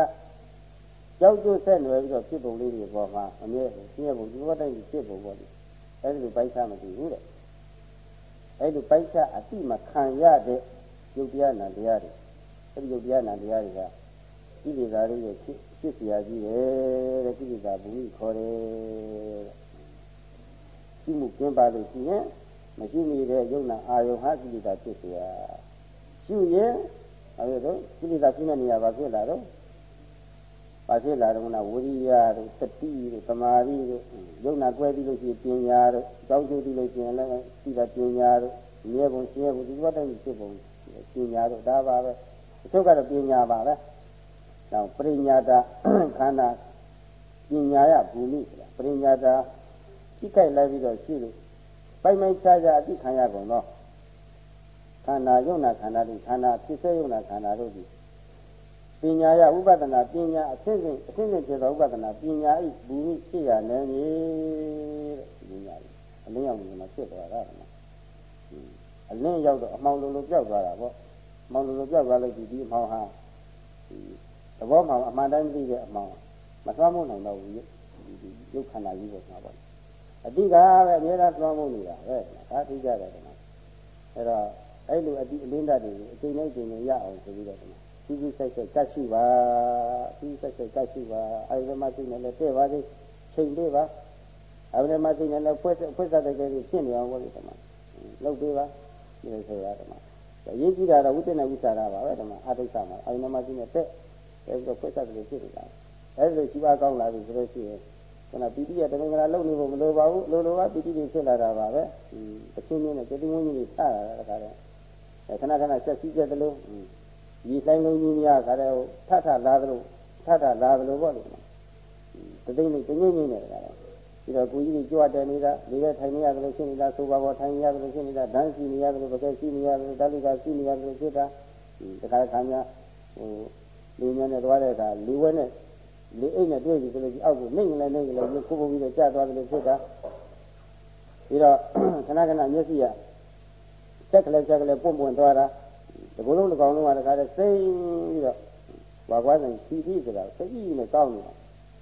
ကြောက်ကြွဆက်နွယ်ပြီးတော့ဖြစ်ပုံလေးတွေပေါ်မှာအမြဲဆင်းရဲပုံဒီလိုတိုင်းဖြစ်ပုံပေါ့လေအဲဒီလိုပိုင်းခြားမသိဘူးတဲ့အဲဒီပိုင်းခြားအတိမခံရတဲ့ယုတ်တရားနာတရားတွေအဲဒီယုတ်တရားနာတရားတွေကကိလေသာတွေရဲ့ဖြစ်ဖြစ်เสียကြီးတယ်တဲ့ကိလေသာဘူမိခေါ်တယ်တဲ့ဒီမှုကျင်းပါလို့ရှိရင် မရှိနေတဲ့ယုံနာအာယုဟာကိလေသာဖြစ်เสียရှုရင်အဲဒီတော့ကိလေသာဖြစ်တဲ့နေရာဘာဖြစ်လာတော့ဘာဖြစ်လာတော့ကဝိရိယတို့သတိတို့သမာဓိတို့ယုံနာကွဲပြီးလို့ရှိရင်ပညာတို့ကြောင်းကျိုးပြီးလို့ရှိရင်လည်းသိတာပညာတို့မြဲပုံရှင်းပုံဒီဘက်တိုင်းဖြစ်ပုံပညာတို့ဒါပါပဲအချုပ်ကတော့ပညာပါပဲနောက်ပရိညာတာခန္ဓာပညာရဘူမိဆိုတာပရိညာတာကြည့်ကြိုက်လိုက်ပြီးတော့ရှိလို့ ပိုင်ပိုင်ခြားခြားအသိခံရကုန်တော့ခန္ဓာယုံနာခန္ဓာတို့ခန္ဓာဖြစ်စေယုံနာခန္ဓာတို့ဒီပညာယဥပဒနာပညာအစစ်စစ်အစစ်စစ်ဖြစ်သောဥပဒနာပညာဤဘူမိဖြစ်ရနေမည်တဲ့ပညာအလင်းရောက်နေမှာဖြစ်သွားတာအလင်းရောက်တော့အမှောင်လိုလိုပြောက်သွားတာပေါ့အမှောင်လိုလိုပြောက်သွားလို့ဒီဒီအမှောင်ဟာသဘောမှအမှန်တိုင်းသိတဲ့အမှောင်မသွမ်းမနိုင်တော့ဘူးဒီရုပ်ခန္ဓာကြီးပေါ်မှာပေါ့ အတိကပဲအများအားသွမ်းမနေတာပဲဒါသိကြတယ်ကွာအဲ့တော့အဲ့လိုအတိအလင်းဓာတ်တွေကိုအချိန်နဲ့အချိန်နဲ့ရအောင်ဆိုပြီးတော့ဒီကြီးကြီးဆိုင်ဆိုင်ကတ်ရှိပါကြီးဆိုင်ဆိုင်ကတ်ရှိပါအဲ့ဒီမှာသိနေလဲတဲ့ပါသေးချိန်လေးပါအဲ့ဒီမှာသိနေလဲဖွက်ဖွက်တဲ့ကလေးဖြစ်နေအောင်ပေါ့ဒီမှာလုပ်ပေးပါဒီလိုဆိုတာဒီမှာအရေးကြီးတာတော့ဝိတ္တနဲ့ဝိသရာပါပဲဒီမှာအတိတ်မှာအဲ့ဒီမှာသိနေတဲ့အဲ့ဒီဖွက်တဲ့ကလေးဖြစ်နေတာအဲ့ဒီလိုရှိပါကောင်းလာပြီဆိုလို့ရှိရင် ခဏပီတိရတမင်္ဂလာလုပ်နေဖို့မလိုပါဘူးလိုလိုကပီတိတွေဖြစ်လာတာပါပဲအချင်းချင်းနဲ့ကြတိဝင်းကြီးတွေစတာတခါတည်းခဏခဏဆက်စည်းကြသလိုဒီတိုင်းလုံးကြီးများခါတဲ့ထထလာသလိုထထလာသလိုပေါ့လေတသိမ့်နေတငိမ့်ငိမ့်နေတယ်ခါတဲ့ပြီးတော့ကိုကြီးတွေကြွတယ်နေတာလေးထိုင်နေရတယ်လို့ရှင်းနေတာသိုးပါဘောထိုင်နေရတယ်လို့ရှင်းနေတာဒန်းစီနေရတယ်လို့ပကဲစီနေရတယ်လို့ဓာလိကစီနေရတယ်လို့ဖြစ်တာတခါခါများဟိုလူများနဲ့သွားတဲ့အခါလူဝဲနဲ့ လေအိတ်နဲ့တွေ့ပြီဆိုလို့ဒီအောက်ကိုနှိမ့်လည်းနှိမ့်လည်းခုပုံပြီးတော့ကျသွားတယ်လို့ဖြစ်တာပြီးတော့ခဏခဏမျက်စိရဆက်ကလေးဆက်ကလေးပွန့်ပွန့်သွားတာဒီကုလုံးတစ်ကောင်လုံးကတခါတည်းစိမ့်ပြီးတော့ဘာကွာဆိုင်ဖြီဖြီဆိုတာစိတ်ကြီးနဲ့ကောင်းနေတာ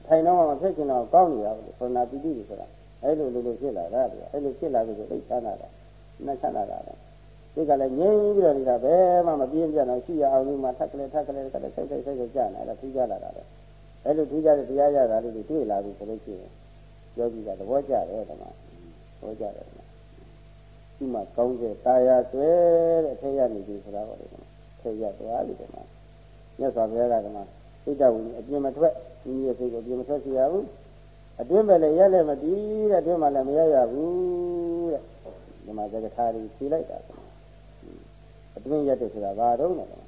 ထိုင်တော့မှဖြစ်ချင်တော့ကောင်းနေတာလို့ဆိုနာပီတိဆိုတာအဲ့လိုလိုလိုဖြစ်လာတာတူအဲ့လိုဖြစ်လာပြီဆိုသိချမ်းသာတာနှချမ်းသာတာပဲဒီကလည်းငြိမ်းပြီးတော့နေတာဘယ်မှမပြင်းပြတော့ရှိရအောင်ဒီမှာထက်ကလေးထက်ကလေးကလည်းစိတ်စိတ်စိတ်စိတ်ကြာနေတာထူးကြလာတာပဲ အဲ့လိုထူးကြတဲ့တရားရတာလေးတွေတွေ့လာပြီဆိုလို့ရှိရင်ယောဂီကသဘောကျတယ်ဓမ္မသဘောကျတယ်ဒီမှာကောင်းတဲ့တာယာဆွဲတဲ့ထေရနေပြီဆိုတာပါလေထေရသွားပြီဓမ္မမြတ်စွာဘုရားကဓမ္မစိတ်တဝိအပြင်မထွက်ဒီရဲ့စိတ်ကိုအပြင်မထွက်စီရဘူးအတွင်းပဲလည်းရက်လည်းမတည်တဲ့အတွင်းမှာလည်းမရရဘူးတဲ့ဓမ္မစကားထားပြီးဖြေလိုက်တာအတွင်းရက်တယ်ဆိုတာဘာတော့လဲဒီမှာ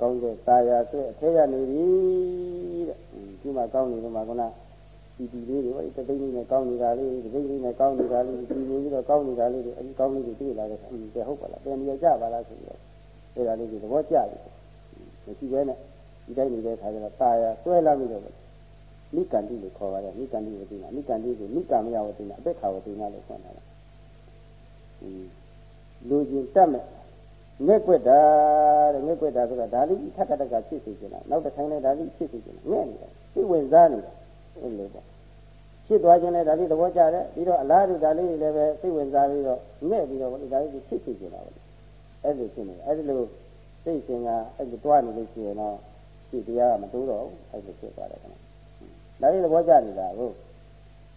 ကောင်းတဲ့တာယာဆွဲအထေရနေပြီတဲ့ဒီမှာကောင်းနေတော့မှခုနဒီဒီလေးတွေတသိန်းလေးနဲ့ကောင်းနေတာလေးတသိန်းလေးနဲ့ကောင်းနေတာလေးဒီလိုပြီးတော့ကောင်းနေတာလေးတွေအဲဒီကောင်းလေးတွေတွေ့လာတဲ့အခါအင်းတဲ့ဟုတ်ပါလားပြန်ပြီးကြပါလားဆိုပြီးတော့အဲဒါလေးတွေသဘောကျပြီမရှိဘဲနဲ့ဒီတိုင်းနေတဲ့ခါကျတော့ตาရဆွဲလာပြီးတော့နိကန္တိလို့ခေါ်ပါတယ်နိကန္တိဝတိနာနိကန္တိကိုနိကမယဝတိနာအပက္ခဝတိနာလို့ခေါ်တာလားအင်းလူကျင်တတ်မဲ့ ငဲ့ွက်တာတဲ့ငဲ့ွက်တာဆိုတာဒါလေးထက်ကတက်ကဖြစ်စေချင်တာနောက်တစ်ခိုင်းလည်းဒါလေးဖြစ်စေချင်တာငဲ့နေတာသိဝင်စားနေတာအဲ့လိုပေါ့ဖြစ်သွားခြင်းလည်းဒါလေးသဘောကျတယ်ပြီးတော့အလားတူဒါလေးတွေလည်းပဲသိဝင်စားပြီးတော့ငဲ့ပြီးတော့ဒါလေးဖြစ်စေချင်တာပဲအဲ့လိုဖြစ်နေတယ်အဲ့ဒီလိုစိတ်စဉ်ကအဲ့ဒီတွားနေလို့ရှိရင်တော့ဒီတရားကမတိုးတော့ဘူးအဲ့လိုဖြစ်သွားတယ်ခင်ဗျဒါလေးသဘောကျနေတာကို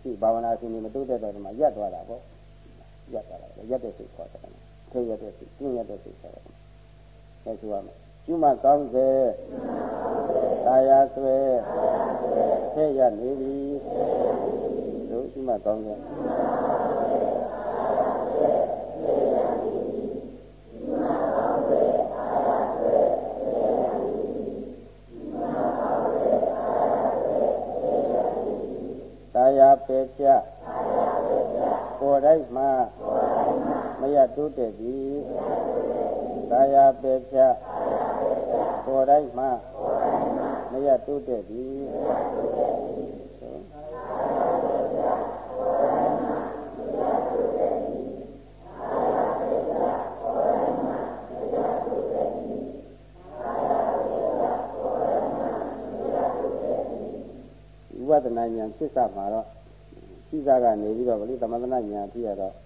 ဒီဘာဝနာရှင်တွေမတိုးတဲ့တော့ဒီမှာရက်သွားတာပေါ့ရက်သွားတာရက်တဲ့စိတ်ခေါ်တယ်ခင်ဗျ ထိရက်တဲ့စိတ်ကျင့်ရက်တဲ့စိတ်ခေါ်တယ်အဲဆိုရမယ်ကျူးမကောင်းစေတာယာဆွဲထဲရနေပြီတို့ကျူးမကောင်းစေရာပေပြကိုယ်တိုင်းမှာမ ရတိုးတက်သည်ကာယပေပြကိုယ်တိုင်းမှာမရတိုးတက်သည်ဝိပဿနာဉာဏ်ဖြစ်စမှာတော့ရှိစားကနေပြီးတော့ဗလိသမထနာဉာဏ်ဖြစ်ရတော့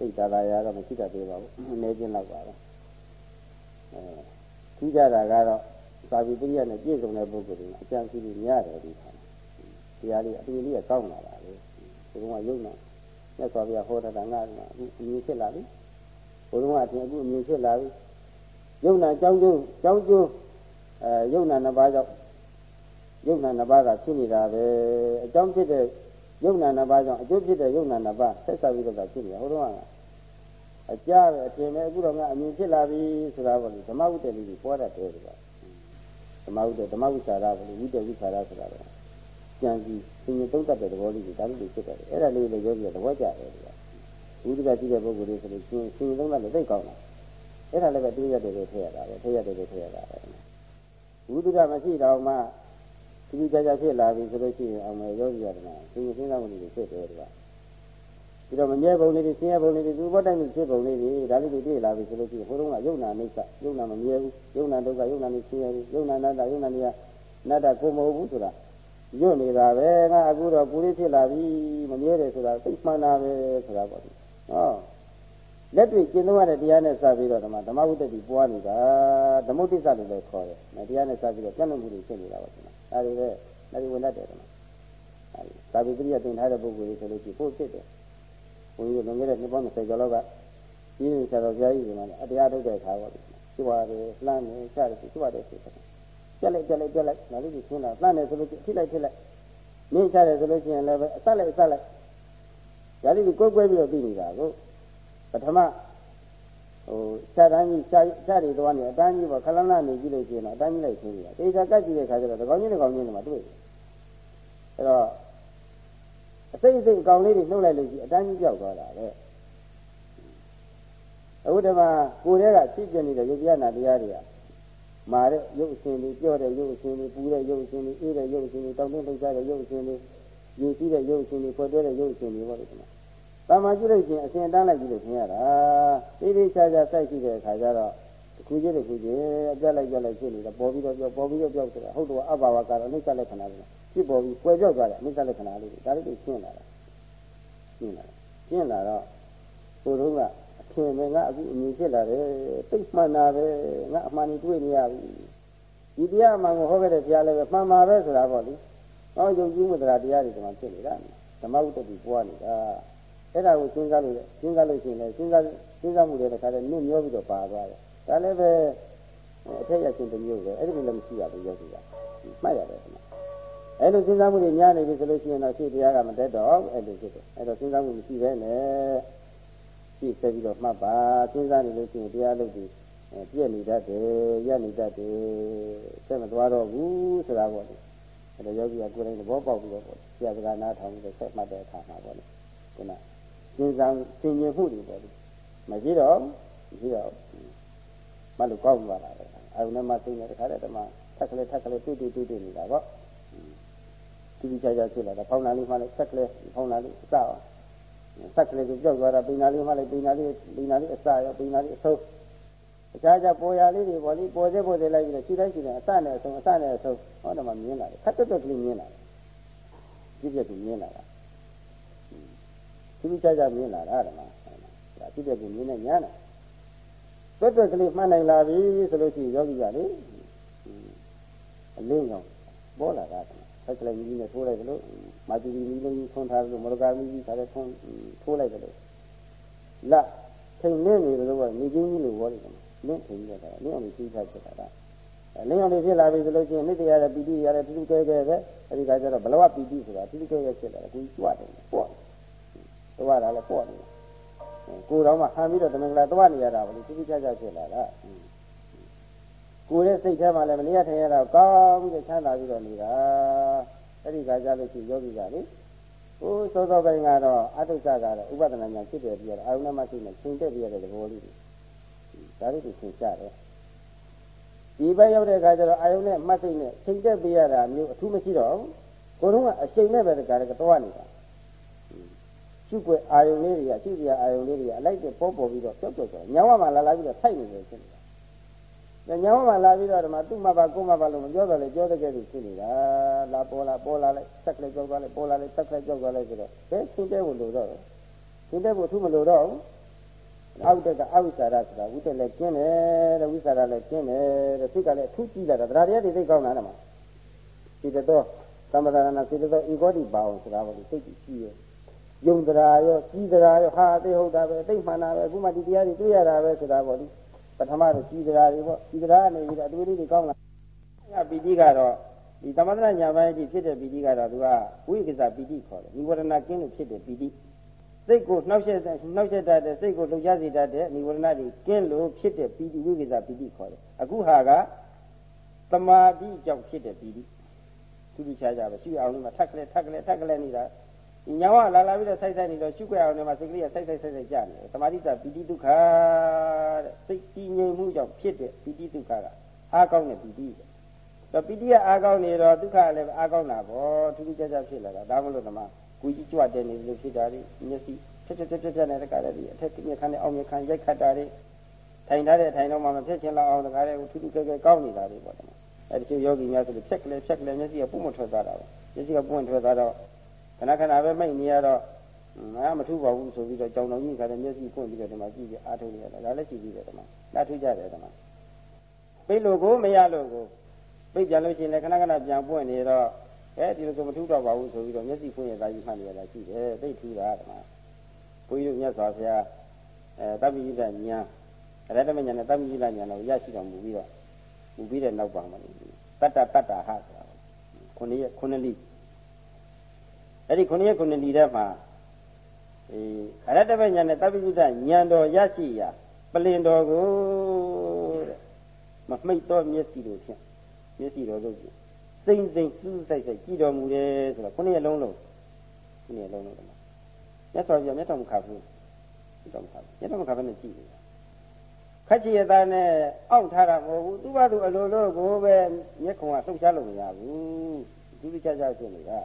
သိတာသာရတော့မရှိတတ်သေးပါဘူးအနည်းချင်းလောက်ပါပဲအဲထူးကြတာကတော့သာဝိပရိယနဲ့ပြည့်စုံတဲ့ပုဂ္ဂိုလ်တွေအကျံစီပြီးများတယ်ဒီခါတရားလေးအတူလေးကကောင်းလာတာလေဒီကောင်ကယုံနေမြတ်စွာဘုရားဟောတာကငါကအခုအမြင်ဖြစ်လာပြီဘုရားကအပြင်အခုအမြင်ဖြစ်လာပြီယုံနာကြောင်းကျိုးကြောင်းကျိုးအဲယုံနာနှစ်ပါးကြောင့်ယုံနာနှစ်ပါးကဖြစ်နေတာပဲအကြောင်းဖြစ်တဲ့ ယုံနာနှစ်ပါးကြောင့်အကျိုးဖြစ်တဲ့ယုံနာနှစ်ပါးဆက်ဆက်ပြီးတော့ဖြစ်နေတာဟိုတော့ကအကြပဲအတင်ပဲအခုတော့ငါအမြင်ဖြစ်လာပြီဆိုတာပေါ့လေဓမ္မဝိတ္တလေးကြီးပေါ်တတ်တယ်ကွာဓမ္မဝိတ္တဓမ္မဝိသရာပေါ့လေဝိတ္တဝိသရာဆိုတာတော့ကြံစီသင်္ကြန်သုံးတတ်တဲ့သဘောလေးတွေဒါလေးတွေဖြစ်တယ်အဲ့ဒါလေးလည်းယောဂီကသဘောကျတယ်ကွာဝိတ္တကရှိတဲ့ပုဂ္ဂိုလ်တွေဆိုလို့ရှင်သင်္ကြန်သုံးတတ်လို့သိကောင်းတာအဲ့ဒါလည်းပဲတွေးရတယ်လို့ထည့်ရတာပဲထည့်ရတယ်လို့ထည့်ရတာပဲဝိသုဒ္ဓမရှိတော့မှဒီ ဒီကြကြဖြစ်လာပြီဆိုလို့ရှိရင်အောင်မယ်ယောဂီရတယ်နော်စဉ်းစဉ်းစားမှုတွေဖြစ်တယ်ကွာပြီးတော့မမြဲပုံလေးတွေဆင်းရဲပုံလေးတွေသူဘောတိုင်းဖြစ်ပုံလေးတွေဒါလေးတွေတွေ့လာပြီဆိုလို့ရှိရင်ဟိုတုန်းကယုံနာအိဋ္ဌယုံနာမမြဲဘူးယုံနာဒုက္ခယုံနာနေဆင်းရဲဘူးယုံနာနာတယုံနာနေရနတ္တကိုမဟုတ်ဘူးဆိုတာညွတ်နေတာပဲငါအခုတော့ကိုလေးဖြစ်လာပြီမမြဲတယ်ဆိုတာသိမှန်တာပဲဆိုတာပေါ့ဟောလက်တွေ့ကျင့်သုံးရတဲ့တရားနဲ့စပြီးတော့ဓမ္မဓမ္မဝိတ္တိပွားနေတာဓမ္မုတ္တိစလို့လည်းခေါ်တယ်တရားနဲ့စပြီးတော့ကျင့်လို့မှုတွေဖြစ်နေတာပေါ့ဒီမှာ အဲဒီပဲအဲဒီဝင်တတ်တယ်ဓမ္မအဲဒီသာဝိပရိယသင်ထားတဲ့ပုဂ္ဂိုလ်တွေဆိုလို့ရှိရင်ပို့ဖြစ်တယ်ဘုန်းကြီးတို့ငယ်တဲ့နှစ်ပေါင်း20ကျော်လောက်ကကြီးနေဆရာတော်ဘုရားကြီးကလည်းအတရားထုတ်တဲ့အခါပေါ့ဒီရှိပါတယ်လှမ်းနေချတယ်ရှိပါတယ်ဖြစ်တယ်ပြက်လိုက်ပြက်လိုက်ပြက်လိုက်ဒါလေးကိုရှင်းတာလှမ်းနေဆိုလို့ထိလိုက်ထိလိုက်နေချတယ်ဆိုလို့ရှိရင်လည်းပဲအဆက်လိုက်အဆက်လိုက်ဒါလေးကိုကွဲကွဲပြီးတော့ပြီးနေတာကိုပထမ ဟိုခြားတန်းကြီးခြားခြားတွေတော့နေအတန်းကြီးပေါ့ခလန်းလာနေကြည့်လို့ရှိရင်တော့အတန်းကြီးလိုက်ရှင်းနေတာတေချာကတ်ကြည့်တဲ့ခါကျတော့ဒီကောင်းကြီးဒီကောင်းကြီးတွေမှာတွေ့တယ်အဲ့တော့အစိမ့်အစိမ့်အကောင်လေးတွေနှုတ်လိုက်လို့ရှိရင်အတန်းကြီးပြောက်သွားတာပဲအခုတည်းမှာကိုယ်တည်းကဖြစ်ပြနေတဲ့ယုတ်ပြနာတရားတွေကမာတဲ့ရုပ်အရှင်တွေပြောတဲ့ရုပ်အရှင်တွေပူတဲ့ရုပ်အရှင်တွေအေးတဲ့ရုပ်အရှင်တွေတောင်းတင်းလှုပ်ရှားတဲ့ရုပ်အရှင်တွေရည်စည်းတဲ့ရုပ်အရှင်တွေဖွဲ့တွဲတဲ့ရုပ်အရှင်တွေပေါ့လေဒီမှာ တာမကြည့်လို့ချင်းအရှင်တန်းလိုက်ကြည့်လို့ခင်ရတာတိတိကျကျစိုက်ကြည့်တဲ့အခါကျတော့တစ်ခုချင်းတစ်ခုချင်းအပြတ်လိုက်ပြတ်လိုက်ဖြစ်နေတာပေါ်ပြီးတော့ပြောပေါ်ပြီးတော့ပြောဆိုတာဟုတ်တော့အဘဝကတော့အနိစ္စလက္ခဏာပဲဖြစ်ပေါ်ပြီးကွယ်ပြောက်သွားတယ်အနိစ္စလက္ခဏာလေးဒါလေးကိုရှင်းလာတာရှင်းလာရှင်းလာတော့ကိုယ်တို့ကအထင်ပဲငါအခုအမြင်ဖြစ်လာတယ်သိမှန်တာပဲငါအမှန်ကြီးတွေ့နေရပြီဒီတရားမှန်ကိုဟောခဲ့တဲ့တရားလည်းပဲမှန်ပါပဲဆိုတာပေါ့လေဟောယုံကြည်မှုတရားတရားတွေဒီမှာဖြစ်နေတာဓမ္မဝတ္တိပွားနေတာ အဲ့ဒါကိုစဉ်းစားလို့စဉ်းစားလို့ရှိရင်လည်းစဉ်းစားစဉ်းစားမှုတွေတစ်ခါတည်းနစ်မျောပြီးတော့ပါသွားတယ်ဒါလည်းပဲအထက်ရရှင်တစ်မျိုးပဲအဲ့ဒီလိုလည်းမရှိရဘူးယောဂီကမှတ်ရတယ်ဒီမှာအဲ့လိုစဉ်းစားမှုတွေများနေပြီဆိုလို့ရှိရင်တော့ရှေ့တရားကမတက်တော့အဲ့လိုဖြစ်တယ်အဲ့တော့စဉ်းစားမှုမရှိပဲနဲ့ရှေ့ဆက်ပြီးတော့မှတ်ပါစဉ်းစားနေလို့ရှိရင်တရားလုပ်ပြီးပြည့်နေတတ်တယ်ရနေတတ်တယ်ဆက်မသွားတော့ဘူးဆိုတာပေါ့လေအဲ့တော့ယောဂီကကိုယ်တိုင်သဘောပေါက်ပြီးတော့ပေါ့ဆရာစကားနားထောင်ပြီးတော့ဆက်မှတ်တဲ့အခါမှာပေါ့လေခုနစ ဉ်းစားသင်ញင်မှုတွေပေါ့လေမရှိတော့မရှိတော့မလို့ကောက်သွားတာပဲအဲုံနဲ့မှသိနေတခါတည်းဓမ္မထက်ကလေးထက်ကလေးတွေ့တွေ့တွေ့တွေ့နေတာပေါ့တူတူချာချာဖြစ်လာတာဖောင်းနာလေးမှလည်းဆက်ကလေးဖောင်းနာလေးအစအောင်ဆက်ကလေးကိုကြောက်သွားတာပိနာလေးမှလည်းပိနာလေးပိနာလေးအစရောပိနာလေးအဆုံးအခြားခြားပေါ်ရလေးတွေပေါ့လေပေါ်စေပေါ်စေလိုက်ပြီးတော့ခြေတိုင်းခြေတိုင်းအစနဲ့အဆုံးအစနဲ့အဆုံးဟောတယ်မှာမြင်လာတယ်ခက်တက်တက်ကလေးမြင်လာတယ်ပြည့်ပြည့်ကိုမြင်လာတာ သူချာချာမြင်လာတာဓမ္မဒါပြည့်ပြည့်ကိုမြင်နေညာတယ်တွတ်တွတ်ကလေးမှတ်နိုင်လာပြီဆိုလို့ရှိရင်ယောဂီကလေအလင်းကောင်ပေါ်လာတာဆက်ကလေးကြီးနဲ့ထိုးလိုက်တယ်လို့မာတူဒီမီလုံးကြီးထွန်းထားတယ်လို့မရကာမီကြီးခါတဲ့ထွန်းထိုးလိုက်တယ်လို့လက်ထိန်နေနေလို့ကနေချင်းကြီးလို့ပြောတယ်လင်းထိန်ရတာလင်းအောင်ကြီးချဖြစ်တာလင်းအောင်ဖြစ်လာပြီဆိုလို့ရှိရင်နိတ္တရတဲ့ပီတိရတဲ့တူတူကဲကဲပဲအဲဒီကကျတော့ဘလဝပီတိဆိုတာတူတူကဲကဲဖြစ်လာတယ်ကိုကြီးကြွတယ်ပေါ့ တော့တာလည်းပေါ့တယ်ကိုတော်မှဟန်ပြီးတော့တမင်္ဂလာသွားနေရတာဘလို့တိတိကျကျဖြစ်လာတာကိုယ်ရဲ့စိတ်ထဲမှာလည်းမနေရထိုင်ရတာကောင်းပြီးတော့ချမ်းသာပြီးတော့နေတာအဲ့ဒီကကြလို့ရှိယောဂီကလေဟိုသောသောပိုင်းကတော့အတုစ္စကတော့ဥပဒနာညာဖြစ်တယ်ပြီးတော့အာရုံနဲ့မှရှိနေချိန်တက်ပြရတဲ့သဘောလေးတွေဒါလေးကိုသင်ရှားတယ်ဒီဘက်ရောက်တဲ့အခါကျတော့အာယုံနဲ့မှတ်စိတ်နဲ့ချိန်တက်ပြရတာမျိုးအထူးမရှိတော့ဘူးကိုယ်တော့အချိန်နဲ့ပဲတကားကတော့နေတာ ရှုွယ်အာယုံလေးတွေကရှုစရာအာယုံလေးတွေကအလိုက်တဲ့ပေါ်ပေါ်ပြီးတော့ပျောက်ပျောက်သွားညောင်းဝမှာလာလာပြီးတော့ထိုက်နေတယ်ဖြစ်နေတာညောင်းဝမှာလာပြီးတော့ဒီမှာသူ့မပါကိုမပါလို့မပြောတော့လေပြောတဲ့ကဲသူဖြစ်နေတာလာပေါ်လာပေါ်လာလိုက်ဆက်ကလေးကြောက်သွားလိုက်ပေါ်လာလိုက်ဆက်ကလေးကြောက်သွားလိုက်ဆိုတော့ဘယ်ရှင်းတဲ့ကိုလို့တော့ရှင်းတဲ့ကိုသူ့မလို့တော့ဘူးအောက်တက်ကအောက်စာရဆိုတာဝိတက်လည်းကျင်းတယ်တဲ့ဝိစာရလည်းကျင်းတယ်တဲ့စိတ်ကလည်းအထူးကြည့်လာတာတရားတရားတွေသိကောင်းတာတဲ့မှာဒီတော့သမထနာစိတ်တော့ဧကောတိပါအောင်ဆိုတာပေါ့ဒီစိတ်ကြည့်ရဲ့ ယုံတရာရောကြီးတရာရောဟာသိဟုတ်တာပဲသိမှန်တာပဲအခုမှဒီတရားတွေတွေ့ရတာပဲဆိုတာပေါ့ဒီပထမတော့ကြီးတရာတွေပေါ့ကြီးတရာကနေပြီးတော့အတူတူတွေကောင်းလာညပီတိကတော့ဒီသမထညာပိုင်းကြီးဖြစ်တဲ့ပီတိကတော့သူကဝိကိစ္စပီတိခေါ်တယ်နိဝရဏကင်းလို့ဖြစ်တဲ့ပီတိစိတ်ကိုနှောက်ယှက်နှောက်ယှက်တတ်တဲ့စိတ်ကိုလှုပ်ရှားစေတတ်တဲ့နိဝရဏတွေကင်းလို့ဖြစ်တဲ့ပီတိဝိကိစ္စပီတိခေါ်တယ်အခုဟာကတမာတိကြောင့်ဖြစ်တဲ့ပီတိသူတို့ချာကြပဲရှိအောင်လို့မှထက်ကလေးထက်ကလေးထက်ကလေးနေတာ ဒီညာဝလာလာပြီးတော့ဆိုက်ဆိုက်နေတော့ရှုခွဲအောင်နေမှာစိတ်ကလေးကဆိုက်ဆိုက်ဆိုက်ဆိုက်ကြနေတယ်သမာဓိစာပီတိဒုက္ခတဲ့စိတ်တည်ငြိမ်မှုကြောင့်ဖြစ်တဲ့ပီတိဒုက္ခကအားကောင်းတဲ့ပီတိတဲ့တော့ပိဋိယအားကောင်းနေတော့ဒုက္ခလည်းအားကောင်းတာပေါ့ထူးထူးခြားခြားဖြစ်လာတာဒါမှမဟုတ်ဓမ္မကိုကြီးကြွတဲ့နေလို့ဖြစ်တာဒီမျက်စိဖြတ်ဖြတ်ဖြတ်ဖြတ်နဲ့တကားလည်းအထက်မြခန်းနဲ့အောက်မြခန်းရိုက်ခတ်တာတွေထိုင်ထားတဲ့ထိုင်တော့မှမဖြစ်ချင်လောက်အောင်တကားလည်းထူးထူးခြားခြားကောင်းနေတာတွေပေါ့ဓမ္မအဲဒီကျယောဂီများဆိုလို့ဖြက်ကလေးဖြက်ကလေးမျက်စိကပုံမထွက်သွားတာပဲမျက်စိကပုံမထွက်သွားတော့ ခဏခဏပဲမိတ်နေရတော့ငါမထူပါဘူးဆိုပြီးတော့ကြောင်တော်ကြီးခါတဲ့မျက်စိဖွင့်ပြီးတော့ဒီမှာကြည့်ပြီးအားထုတ်နေရတာဒါလည်းရှိပြီးတယ်ဓမ္မဒါထူးကြတယ်ဓမ္မပိတ်လို့ကိုမရလို့ကိုပိတ်ပြန်လို့ရှိရင်လည်းခဏခဏပြန်ပွင့်နေတော့အဲဒီလိုဆိုမထူတော့ပါဘူးဆိုပြီးတော့မျက်စိဖွင့်ရတာကြီးမှတ်နေရတာရှိတယ်သိထူတာဓမ္မဘုန်းကြီးတို့မြတ်စွာဘုရားအဲတပ္ပိယဉာဏ်ရတ္တမဉာဏ်နဲ့တပ္ပိယဉာဏ်တော့ရရှိတော်မူပြီးတော့မူပြီးတဲ့နောက်ပါမှာတတ္တတတ္တဟဆိုတာခုနှစ်ရက်ခုနှစ်လိ အဲ့ဒီခုနှစ်ရက်ခုနှစ်လိထဲမှာအေးအရတ္တပညာနဲ့တပ္ပိယဉာဏ်တော်ရရှိရာပလင်တော်ကိုတဲ့မမှိတ်တော့မျက်စိတို့ဖြင့်မျက်စိတော်တို့ဖြင့်စိမ့်စိမ့်စူးစိုက်စိုက်ကြည်တော်မူတယ်ဆိုတော့ခုနှစ်ရက်လုံးလုံးခုနှစ်ရက်လုံးလုံးတမမြတ်စွာဘုရားမျက်တော်မခါဘူးမျက်တော်မခါဘူးမျက်တော်မခါဘဲနဲ့ကြည်တယ်ခက်ချီရသားနဲ့အောင့်ထားတာမဟုတ်ဘူးသူ့ဘာသူအလိုလိုကိုပဲမျက်ခုံကလှုပ်ရှားလို့မရဘူးသူတိကျကျဖြစ်နေတာ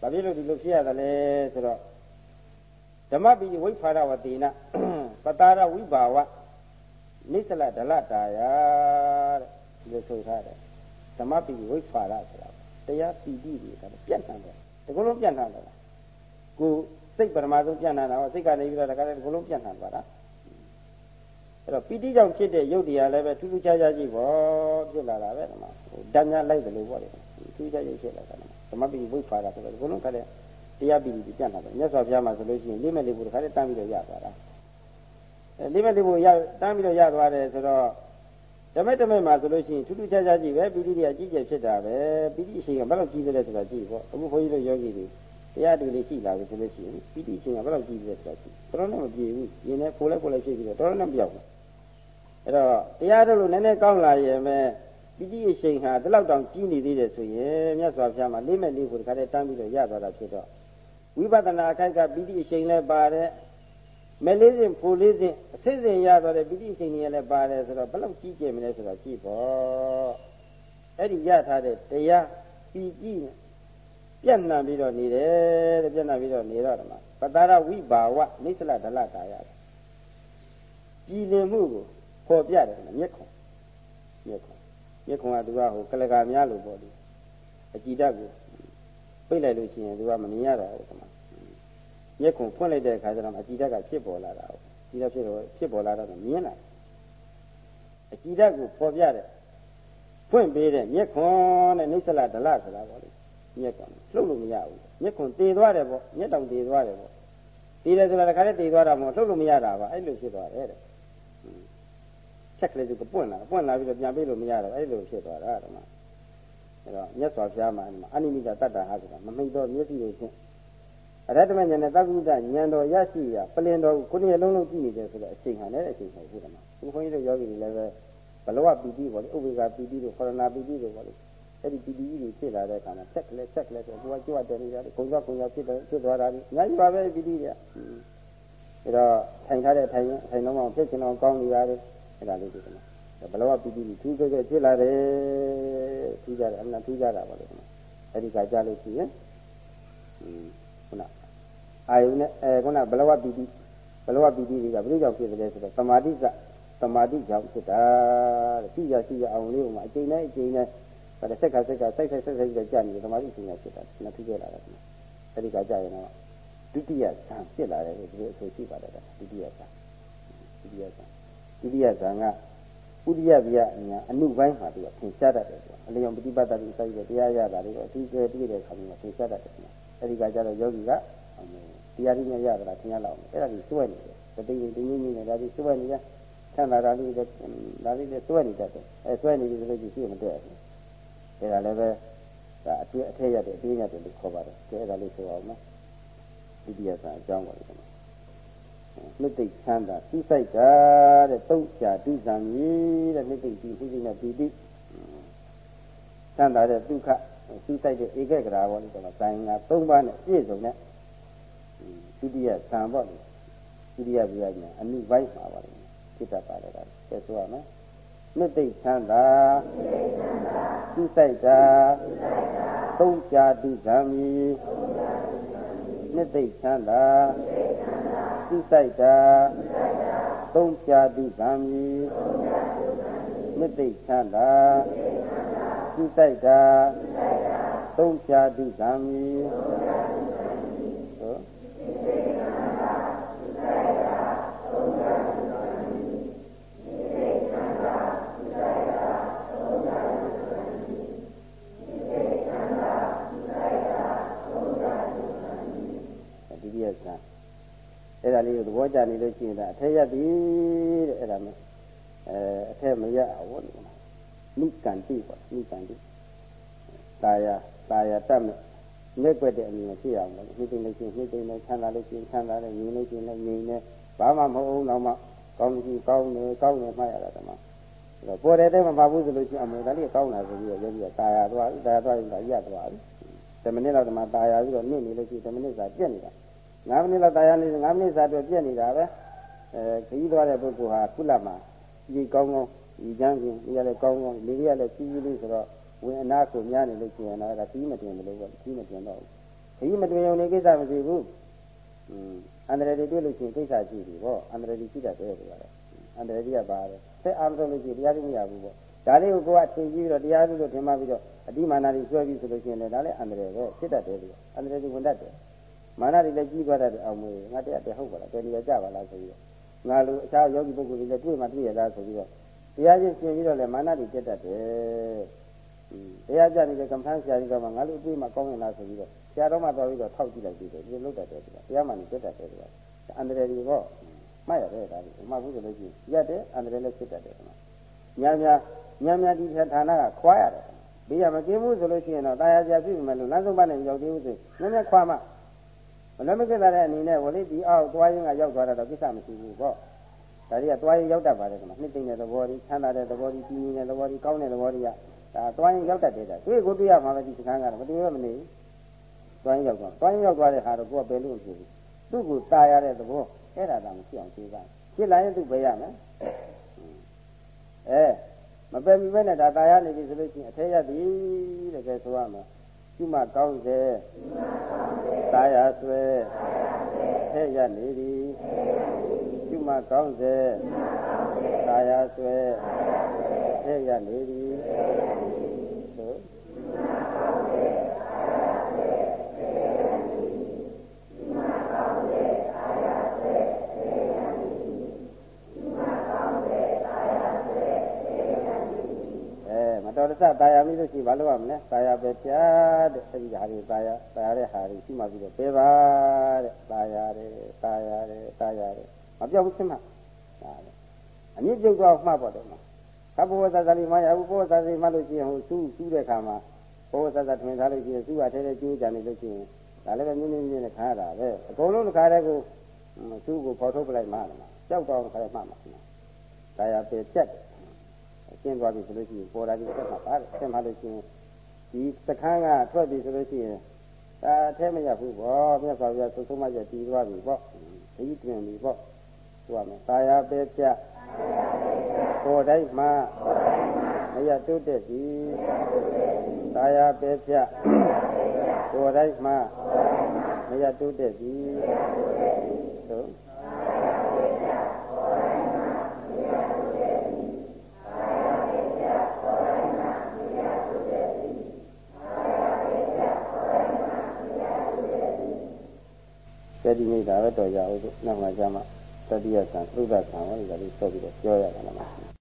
ဘာဖြစ်လို့ဒီလိုဖြစ်ရတယ်လဲဆိုတော့ဓမ္မပိဝိဖာရဝတိနပတာရဝိဘာဝနိစ္စလဒလတာယတဲ့ဒီလိုဆိုထားတယ်ဓမ္မပိဝိဖာရဆိုတာတရားပီတိတွေကပြတ်နှံတယ်ဒီကုလုံးပြတ်နှံတယ်ကိုစိတ်ပရမဆုံးပြတ်နှံတာဟောစိတ်ကနေပြီးတော့ဒါကလည်းဒီကုလုံးပြတ်နှံသွားတာအဲ့တော့ပီတိကြောင့်ဖြစ်တဲ့ရုပ်တရားလည်းပဲထူးထူးခြားခြားကြီးပေါ့ဖြစ်လာတာပဲဓမ္မဟိုဓာတ်များလိုက်တယ်လို့ပေါ့လေထူးခြားခြားဖြစ်လာတာ ဓမ္မပိဝိဖာရဆိုတော့ဒီကုလုံးကလည်းတရားပီတိပြတ်နှံတယ်မြတ်စွာဘုရားမှာဆိုလို့ရှိရင်လေးမဲ့လေးဖို့တခါတည်းတန်းပြီးတော့ရသွားတာလေးမဲ့လေးဖို့ရတန်းပြီးတော့ရသွားတယ်ဆိုတော့ဓမ္မတမဲမှာဆိုလို့ရှိရင်ထူးထူးခြားခြားကြည့်ပဲပီတိတွေအကြီးကျယ်ဖြစ်တာပဲပီတိအရှိန်ကဘယ်လောက်ကြီးသလဲဆိုတာကြည့်ပေါ့အခုဘုန်းကြီးတို့ယောဂီတွေတရားတူလေးရှိလာပြီဆိုလို့ရှိရင်ပီတိအရှိန်ကဘယ်လောက်ကြီးသလဲဆိုတာကြည့်တော်တော်နဲ့မပြေဘူးရင်နဲ့ပိုလဲပိုလဲဖြစ်ပြီးတော့တော်တော်နဲ့မပြောက်ဘူးအဲ့တော့တရားတို့လို့နည်းနည်းကောင်းလာရင်ပဲ ပီတိအရှိန်ဟာဒီလောက်တောင်ကြီးနေသေးတယ်ဆိုရင်မြတ်စွာဘုရားမှာလေးမဲ့လေးဖို့တခါတည်းတန်းပြီးတော့ရသွားတာဖြစ်တော့ဝိပဿနာအခိုက်ကပီတိအရှိန်လည်းပါတယ်မဲလေးစဉ်ဖိုလေးစဉ်အစစ်စဉ်ရသွားတဲ့ပိဋိချိန်တွေလည်းပါတယ်ဆိုတော့ဘယ်လောက်ကြီးကျယ်မလဲဆိုတော့ကြည့်ပေါ့အဲ့ဒီရထားတဲ့တရားပြီးကြည့်ပြန့်နှံ့ပြီးတော့နေတယ်တဲ့ပြန့်နှံ့ပြီးတော့နေတော့ဓမ္မပတာရဝိဘာဝနိစ္စလဒလတာယကြည်လင်မှုကိုပေါ်ပြတယ်မျက်ခုံမျက်ခုံ မျက်ခုံကသူကဟိုကလကာများလို့ပေါ့ဒီအကြည်ဓာတ်ကိုပိတ်လိုက်လို့ရှိရင်သူကမမြင်ရတော့ဘူးဓမ္မမျက်ခုံဖွင့်လိုက်တဲ့အခါကျတော့အကြည်ဓာတ်ကဖြစ်ပေါ်လာတာဟုတ်ကြည်ဓာတ်ဖြစ်တော့ဖြစ်ပေါ်လာတော့မြင်လာအကြည်ဓာတ်ကိုပေါ်ပြတဲ့ဖွင့်ပေးတဲ့မျက်ခွန်တဲ့နိစ္စလဒလဆိုတာပေါ့လေမျက်ခွန်လှုပ်လို့မရဘူးမျက်ခွန်တည်သွားတယ်ပေါ့မျက်တောင်တည်သွားတယ်ပေါ့တည်တယ်ဆိုတာတခါတည်းတည်သွားတာမဟုတ်လှုပ်လို့မရတာပါအဲ့လိုဖြစ်သွားတယ်တဲ့ ချက်ကလေးကပွင့်လာပွင့်လာပြီးတော့ပြန်ပေးလို့မရတော့အဲ့လိုဖြစ်သွားတာဓမ္မအဲ့တော့မြတ်စွာဘုရားမှာအနိမိတတတ္တဟာဆိုတာမမိတ်တော့မျက်စိတွေဖြင့်အရတ္တမဉာဏ်နဲ့သဗ္ဗုဒ္ဓဉာဏ်တော်ရရှိရပလင်တော်ကိုခုနှစ်လုံးလုံးကြည့်နေတယ်ဆိုတော့အချိန်ဟာလည်းအချိန်ဟုတ်ဘူးဓမ္မဘုန်းကြီးတို့ယောဂီတွေလည်းပဲဘလဝပီတိပေါ့လေဥပေက္ခပီတိတို့ခရဏပီတိတို့ပေါ့လေအဲ့ဒီပီတိကြီးတွေဖြစ်လာတဲ့အခါမှာဆက်ကလေးဆက်ကလေးဆိုဟိုကကြွတယ်နေရတယ်ခုံသွားခုံသွားဖြစ်တယ်ဖြစ်သွားတာအများကြီးပါပဲပီတိတွေအဲ့တော့ထိုင်ထားတဲ့ထိုင်ထိုင်တော့မှဖြစ်ချင်အောင်ကောင်းနေရတယ် အဲ့ဒါလေးဒီကမှာဘလဝပီတိကြီးထူးကြဲကြဲဖြစ်လာတယ်ထူးကြတယ်အမှန်ထူးကြတာပါလေအဲ့ဒီကကြားလို့ရှိရင်ခုနအာယုနဲ့အဲခုနဘလဝပီတိဘလဝပီတိတွေကဘယ်လိုကြောင့်ဖြစ်တယ်ဆိုတော့သမာဓိကသမာဓိကြောင့်ဖြစ်တာတဲ့သိရရှိရအောင်လေးမှာအချိန်နဲ့အချိန်နဲ့ဒါစက်ကစက်ကစိုက်စိုက်ဆက်ဆက်ကြာနေတယ်သမာဓိအချိန်နဲ့ဖြစ်တာနှစ်ခုပြလာတာအဲဒီကကြာရင်တော့ဒုတိယဇံဖြစ်လာတယ်လို့ဒီလိုအဆိုရှိပါတယ်ဒုတိယဇံဒုတိယဇံ ဒုတိယဇံကဥဒိယဗျာညာအနုပိုင်းမှာသူကသင်ရှားတတ်တယ်ဆိုတာအလျော်ပฏิပတ်တတိစိုက်တဲ့တရားရတာတွေတော့အတူတူပြည့်တဲ့ခါမျိုးမှာသင်ရှားတတ်တယ်အဲဒီကကြတော့ယောဂီကတရားရင်းနဲ့ရတာသင်ရလောက်အဲ့ဒါကြီးစွဲနေတယ်တတိယတင်းကြီးနေတယ်ဒါကြီးစွဲနေတယ်ဆန္ဒရာလေးတွေဒါလေးတွေစွဲနေတတ်တယ်အဲစွဲနေပြီဆိုလို့ရှိရင်မတွေ့ဘူးအဲဒါလည်းပဲဒါအတွေ့အထက်ရတဲ့အတွေ့ရတယ်လို့ခေါ်ပါတယ်အဲဒါလေးဆိုအောင်နော်ဒုတိယဆံအကြောင်းပါလိမ့်မယ် နှစ်သိချမ်းသာသူ့ဆိုင်တာတဲ့တုတ်ချာဒုဇံကြီးတဲ့နှစ်သိပြီးခုချင်းနဲ့ပီတိချမ်းသာတဲ့ဒုက္ခသူ့ဆိုင်တဲ့ဧကဂရာဘောလေးတော့ဇိုင်းက၃ပါးနဲ့ပြည့်စုံတဲ့ဒုတိယဆံပေါ့လေဒုတိယပြရညာအနုပိုင်းပါပါလိမ့်မယ်ဖြစ်တတ်ပါတယ်ဒါကဲဆိုရမယ်နှစ်သိချမ်းသာသူဆိုင်တာသုံးချာတိဇံမီ နှစ်သိချမ်းသာသူဆိုင်တာသုံးချာတိဇံမီနှစ်သိချမ်းသာသူဆိုင်တာသုံးချာတိဇံမီအဲ့ဒါ လေးကိုသဘောကျနေလို့ရှိရင်ဒါအထက်ရက်ပြီတဲ့အဲ့ဒါမအဲအထက်မရက်အဝတ်နိကန္တိပေါ့နိကန္တိတာယာတာယာတတ်မဲ့လက်ွက်တဲ့အမြင်ဖြစ်အောင်လို့နှိမ့်သိမ့်လို့ရှိရင်နှိမ့်သိမ့်လို့ချမ်းသာလို့ရှိရင်ချမ်းသာတယ်ငြိမ်လို့ရှိရင်လည်းငြိမ်တယ်ဘာမှမဟုတ်အောင်တော့မှကောင်းကြည့်ကောင်းတယ်ကောင်းတယ်မှတ်ရတာတမအဲ့တော့ပေါ်တဲ့တဲ့မပါဘူးဆိုလို့ရှိရင်အမေဒါလေးကောင်းတာဆိုပြီးတော့ယောဂီကတာယာသွားတာယာသွားရင်ဒါရက်သွားပြီ10မိနစ်လောက်တမတာယာပြီးတော့နစ်နေလို့ရှိရင်10မိနစ်စာပြက်နေတာ 9မိနစ်လောက်တရားနေ9မိနစ်စာတော့ပြည့်နေတာပဲအဲခရီးသွားတဲ့ပုဂ္ဂိုလ်ဟာကုလမှာဒီကောင်းကောင်းဒီချမ်းချင်းဒီရလည်းကောင်းကောင်းလေရလည်းကြီးကြီးလေးဆိုတော့ဝင်အနာကိုများနေလို့ရှိရင်တော့ဒါခရီးမတင်ဘူးလို့ပေါ့ခရီးမတင်တော့ခရီးမတင်ုံနေကိစ္စမရှိဘူးอืมအန္တရာယ်တွေတွေ့လို့ရှိရင်ကိစ္စရှိပြီပေါ့အန္တရာယ်တွေရှိတတ်တယ်ဆိုတာအန္တရာယ်တွေကပါတယ်ဆက်အားမထုတ်လို့ရှိရင်တရားသိမရဘူးပေါ့ဒါလေးကိုကိုကထင်ကြည့်ပြီးတော့တရားသိလို့ထင်မှပြီးတော့အတိမာနာတွေဆွဲပြီးဆိုလို့ရှိရင်လည်းဒါလည်းအန္တရာယ်ပဲဖြစ်တတ်တယ်ပြီးအန္တရာယ်တွေဝင်တတ်တယ် မာနတွေလည်းကြီးသွားတဲ့အောင်မေးငါတရားတည်းဟုတ်ပါလားတဏှာကြပါလားဆိုပြီးတော့ငါလိုအခြားယောဂီပုဂ္ဂိုလ်တွေလည်းတွေ့မှတွေ့ရလားဆိုပြီးတော့တရားချင်းရှင်ပြီးတော့လည်းမာနတွေတက်တတ်တယ်တရားကြနေတဲ့ကမ္ဘာဆရာကြီးကမှငါလိုတွေ့မှကောင်းရင်လားဆိုပြီးတော့ဆရာတော်မှသွားပြီးတော့ထောက်ကြည့်လိုက်ပြီးတယ်ဒီလိုလုပ်တတ်တယ်ဆိုတာတရားမှန်တက်တတ်တယ်ဆိုတာအန္တရာယ်တွေတော့မှတ်ရတယ်ဒါကြီးမှတ်ဘူးဆိုလို့ရှိရင်ရက်တယ်အန္တရာယ်လည်းဖြစ်တတ်တယ်ကွာညာညာညာညာဒီဌာနကခွာရတယ်ဘေးရမကင်းဘူးဆိုလို့ရှိရင်တော့တာယာဆရာပြည့်ပြီမယ်လို့လမ်းဆုံးပါနဲ့ရောက်သေးဘူးဆိုနည်းနည်းခွာမှ မလွဲမကင်းတဲ့အနေနဲ့ဝလိဒီအောက်သွားရင်ကရောက်သွားတော့ကိစ္စမရှိဘူးပေါ့ဒါတွေကသွားရင်ရောက်တတ်ပါတယ်ကွာနှစ်သိမ့်တဲ့သဘောကြီးချမ်းသာတဲ့သဘောကြီးကြီးနေတဲ့သဘောကြီးကောင်းတဲ့သဘောကြီးကဒါသွားရင်ရောက်တတ်တယ်ဒါတွေ့ကိုတွေ့ရမှာပဲဒီစကားကတော့မတွေ့ရမနေဘူးသွားရင်ရောက်သွားသွားရင်ရောက်သွားတဲ့ဟာတော့ကိုယ်ကဘယ်လို့ဖြစ်ဘူးသူ့ကိုตายရတဲ့သဘောအဲ့ဒါတော့မရှိအောင်ကြိုးစားဖြစ်လာရင်သူပဲရမယ်အဲမပယ်မိပဲနဲ့ဒါตายရနေပြီဆိုလို့ရှိရင်အထက်ရသည်တဲ့ကဲဆိုရမယ် ရှိမှကောင်းစေသာယာဆွဲဟဲ့ရနေသည်ရှိမှကောင်းစေသာယာဆွဲဟဲ့ရနေသည်သို့ တော်တဆตายရပြီလို့ရှိဘာလို့ရမလဲตายရပဲပြတဲ့အဲ့ဒီဟာတွေตายရตายရတဲ့ဟာတွေရှိမှပြီးတော့ပဲပါတဲ့ตายရတယ်ตายရတယ်ตายရတယ်မပြောက်ဘူးချင်းမှဒါလေအမြင့်ပြုတ်တော့မှတ်ပေါ့တယ်မှာသဘောဝသသလိမရဘူးဘောသသလိမှလို့ရှိရင်ဟိုစူးစူးတဲ့ခါမှာဘောသသထွင်ထားလို့ရှိရင်စူးရထဲထဲကျိုးကြနေလို့ရှိရင်ဒါလည်းပဲမြင်းမြင်းမြင်းနဲ့ခါရတာပဲအကုန်လုံးတစ်ခါတည်းကိုစူးကိုပေါ်ထုတ်ပလိုက်မှတယ်မှာကြောက်တော့တစ်ခါတည်းမှမှာဒါရပဲပြတ်တယ် ရှင်းသွားပြီဆိုလို့ရှိရင်ပေါ်လာပြီးဆက်မှာပါဆက်မှာလို့ရှိရင်ဒီစခန်းကထွက်ပြီဆိုလို့ရှိရင်ဒါအထဲမရဘူးပေါ့မြတ်စွာဘုရားသုဆုံးမကျတည်သွားပြီပေါ့ဒီတွင်ပြီပေါ့ဆိုရမယ်တာယာပဲပြပေါ်တိုင်းမှာမရတုတ်တဲ့စီတာယာပဲပြပေါ်တိုင်းမှာမရတုတ်တဲ့စီသို့တ တိမိတာပဲတော်ကြအောင်လို့နောက်မှကျမှတတိယဆံသုဒ္ဓဆံဟောဒီကလေးဆက်ပြီးတော့ပြောရတာလည်းမရှိ